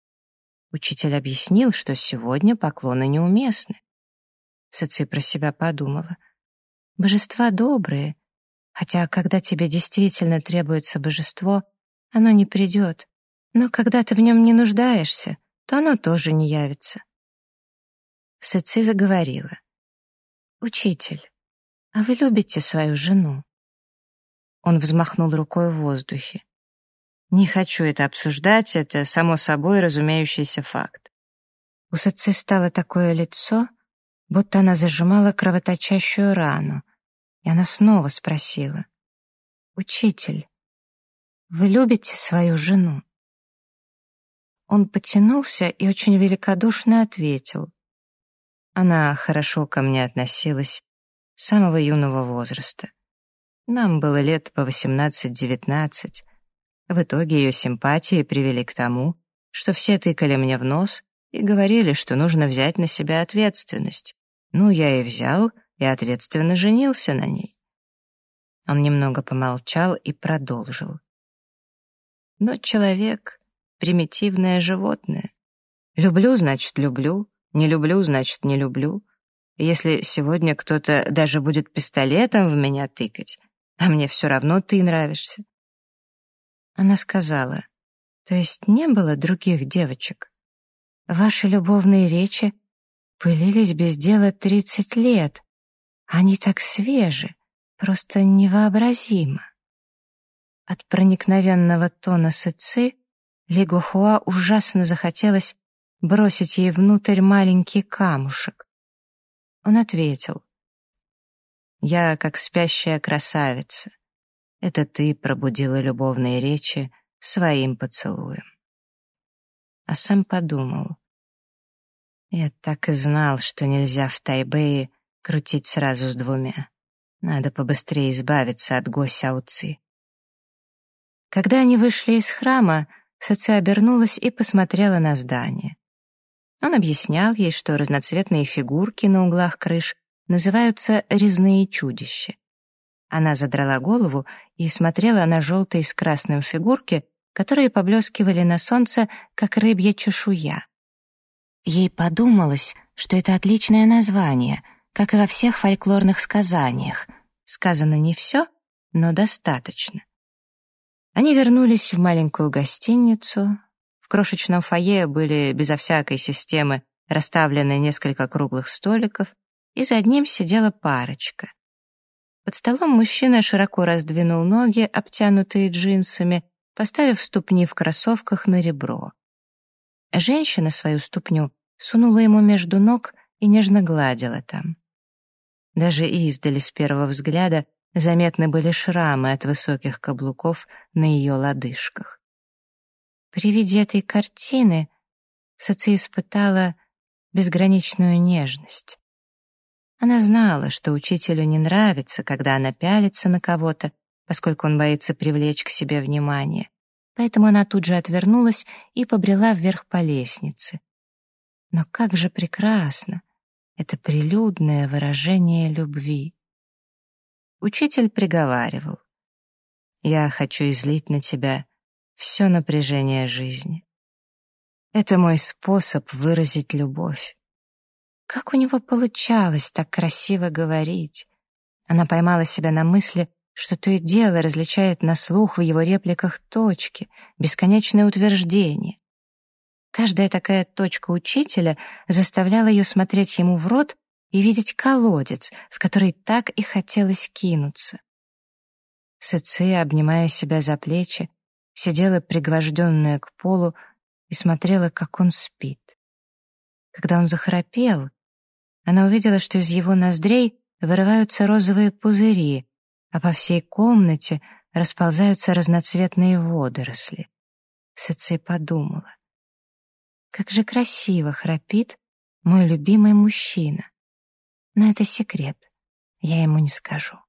Учитель объяснил, что сегодня поклоны неуместны. Сыци про себя подумала, «Божества добрые, хотя когда тебе действительно требуется божество, оно не придет, но когда ты в нем не нуждаешься, то оно тоже не явится». Сыци заговорила, «Учитель, а вы любите свою жену?» Он взмахнул рукой в воздухе. «Не хочу это обсуждать, это само собой разумеющийся факт». У Саци стало такое лицо, будто она зажимала кровоточащую рану, и она снова спросила. «Учитель, вы любите свою жену?» Он потянулся и очень великодушно ответил. Она хорошо ко мне относилась с самого юного возраста. Нам было лет по 18-19. В итоге ее симпатии привели к тому, что все тыкали мне в нос и говорили, что нужно взять на себя ответственность. Ну, я и взял, и ответственно женился на ней. Он немного помолчал и продолжил. Но человек — примитивное животное. Люблю, значит, люблю, не люблю, значит, не люблю. Если сегодня кто-то даже будет пистолетом в меня тыкать, а мне все равно ты нравишься. Она сказала, то есть не было других девочек? Ваши любовные речи пылились без дела тридцать лет. Они так свежи, просто невообразимо. От проникновенного тона Сыцы Ли Гухуа ужасно захотелось бросить ей внутрь маленький камушек. Он ответил, «Я как спящая красавица. Это ты пробудила любовные речи своим поцелуем». А сам подумал, «Я так и знал, что нельзя в Тайбэе крутить сразу с двумя. Надо побыстрее избавиться от Го Сяуци». Когда они вышли из храма, Саци обернулась и посмотрела на здание. Он объяснял ей, что разноцветные фигурки на углах крыш называются «резные чудища». Она задрала голову и смотрела на желтые с красным фигурки, которые поблескивали на солнце, как рыбья чешуя. Ей подумалось, что это отличное название, как и во всех фольклорных сказаниях. Сказано не все, но достаточно. Они вернулись в маленькую гостиницу, крошечном фойе были безо всякой системы расставлены несколько круглых столиков, и за одним сидела парочка. Под столом мужчина широко раздвинул ноги, обтянутые джинсами, поставив ступни в кроссовках на ребро. Женщина свою ступню сунула ему между ног и нежно гладила там. Даже издали с первого взгляда заметны были шрамы от высоких каблуков на ее лодыжках. При виде этой картины Соци испытала безграничную нежность. Она знала, что учителю не нравится, когда она пялится на кого-то, поскольку он боится привлечь к себе внимание. Поэтому она тут же отвернулась и побрела вверх по лестнице. Но как же прекрасно это прилюдное выражение любви. Учитель приговаривал. «Я хочу излить на тебя все напряжение жизни. Это мой способ выразить любовь. Как у него получалось так красиво говорить? Она поймала себя на мысли, что то и дело различает на слух в его репликах точки, бесконечное утверждение. Каждая такая точка учителя заставляла ее смотреть ему в рот и видеть колодец, в который так и хотелось кинуться. Сыцы, обнимая себя за плечи, сидела пригвожденная к полу и смотрела, как он спит. Когда он захрапел, она увидела, что из его ноздрей вырываются розовые пузыри, а по всей комнате расползаются разноцветные водоросли. Сыцей подумала. Как же красиво храпит мой любимый мужчина. Но это секрет, я ему не скажу.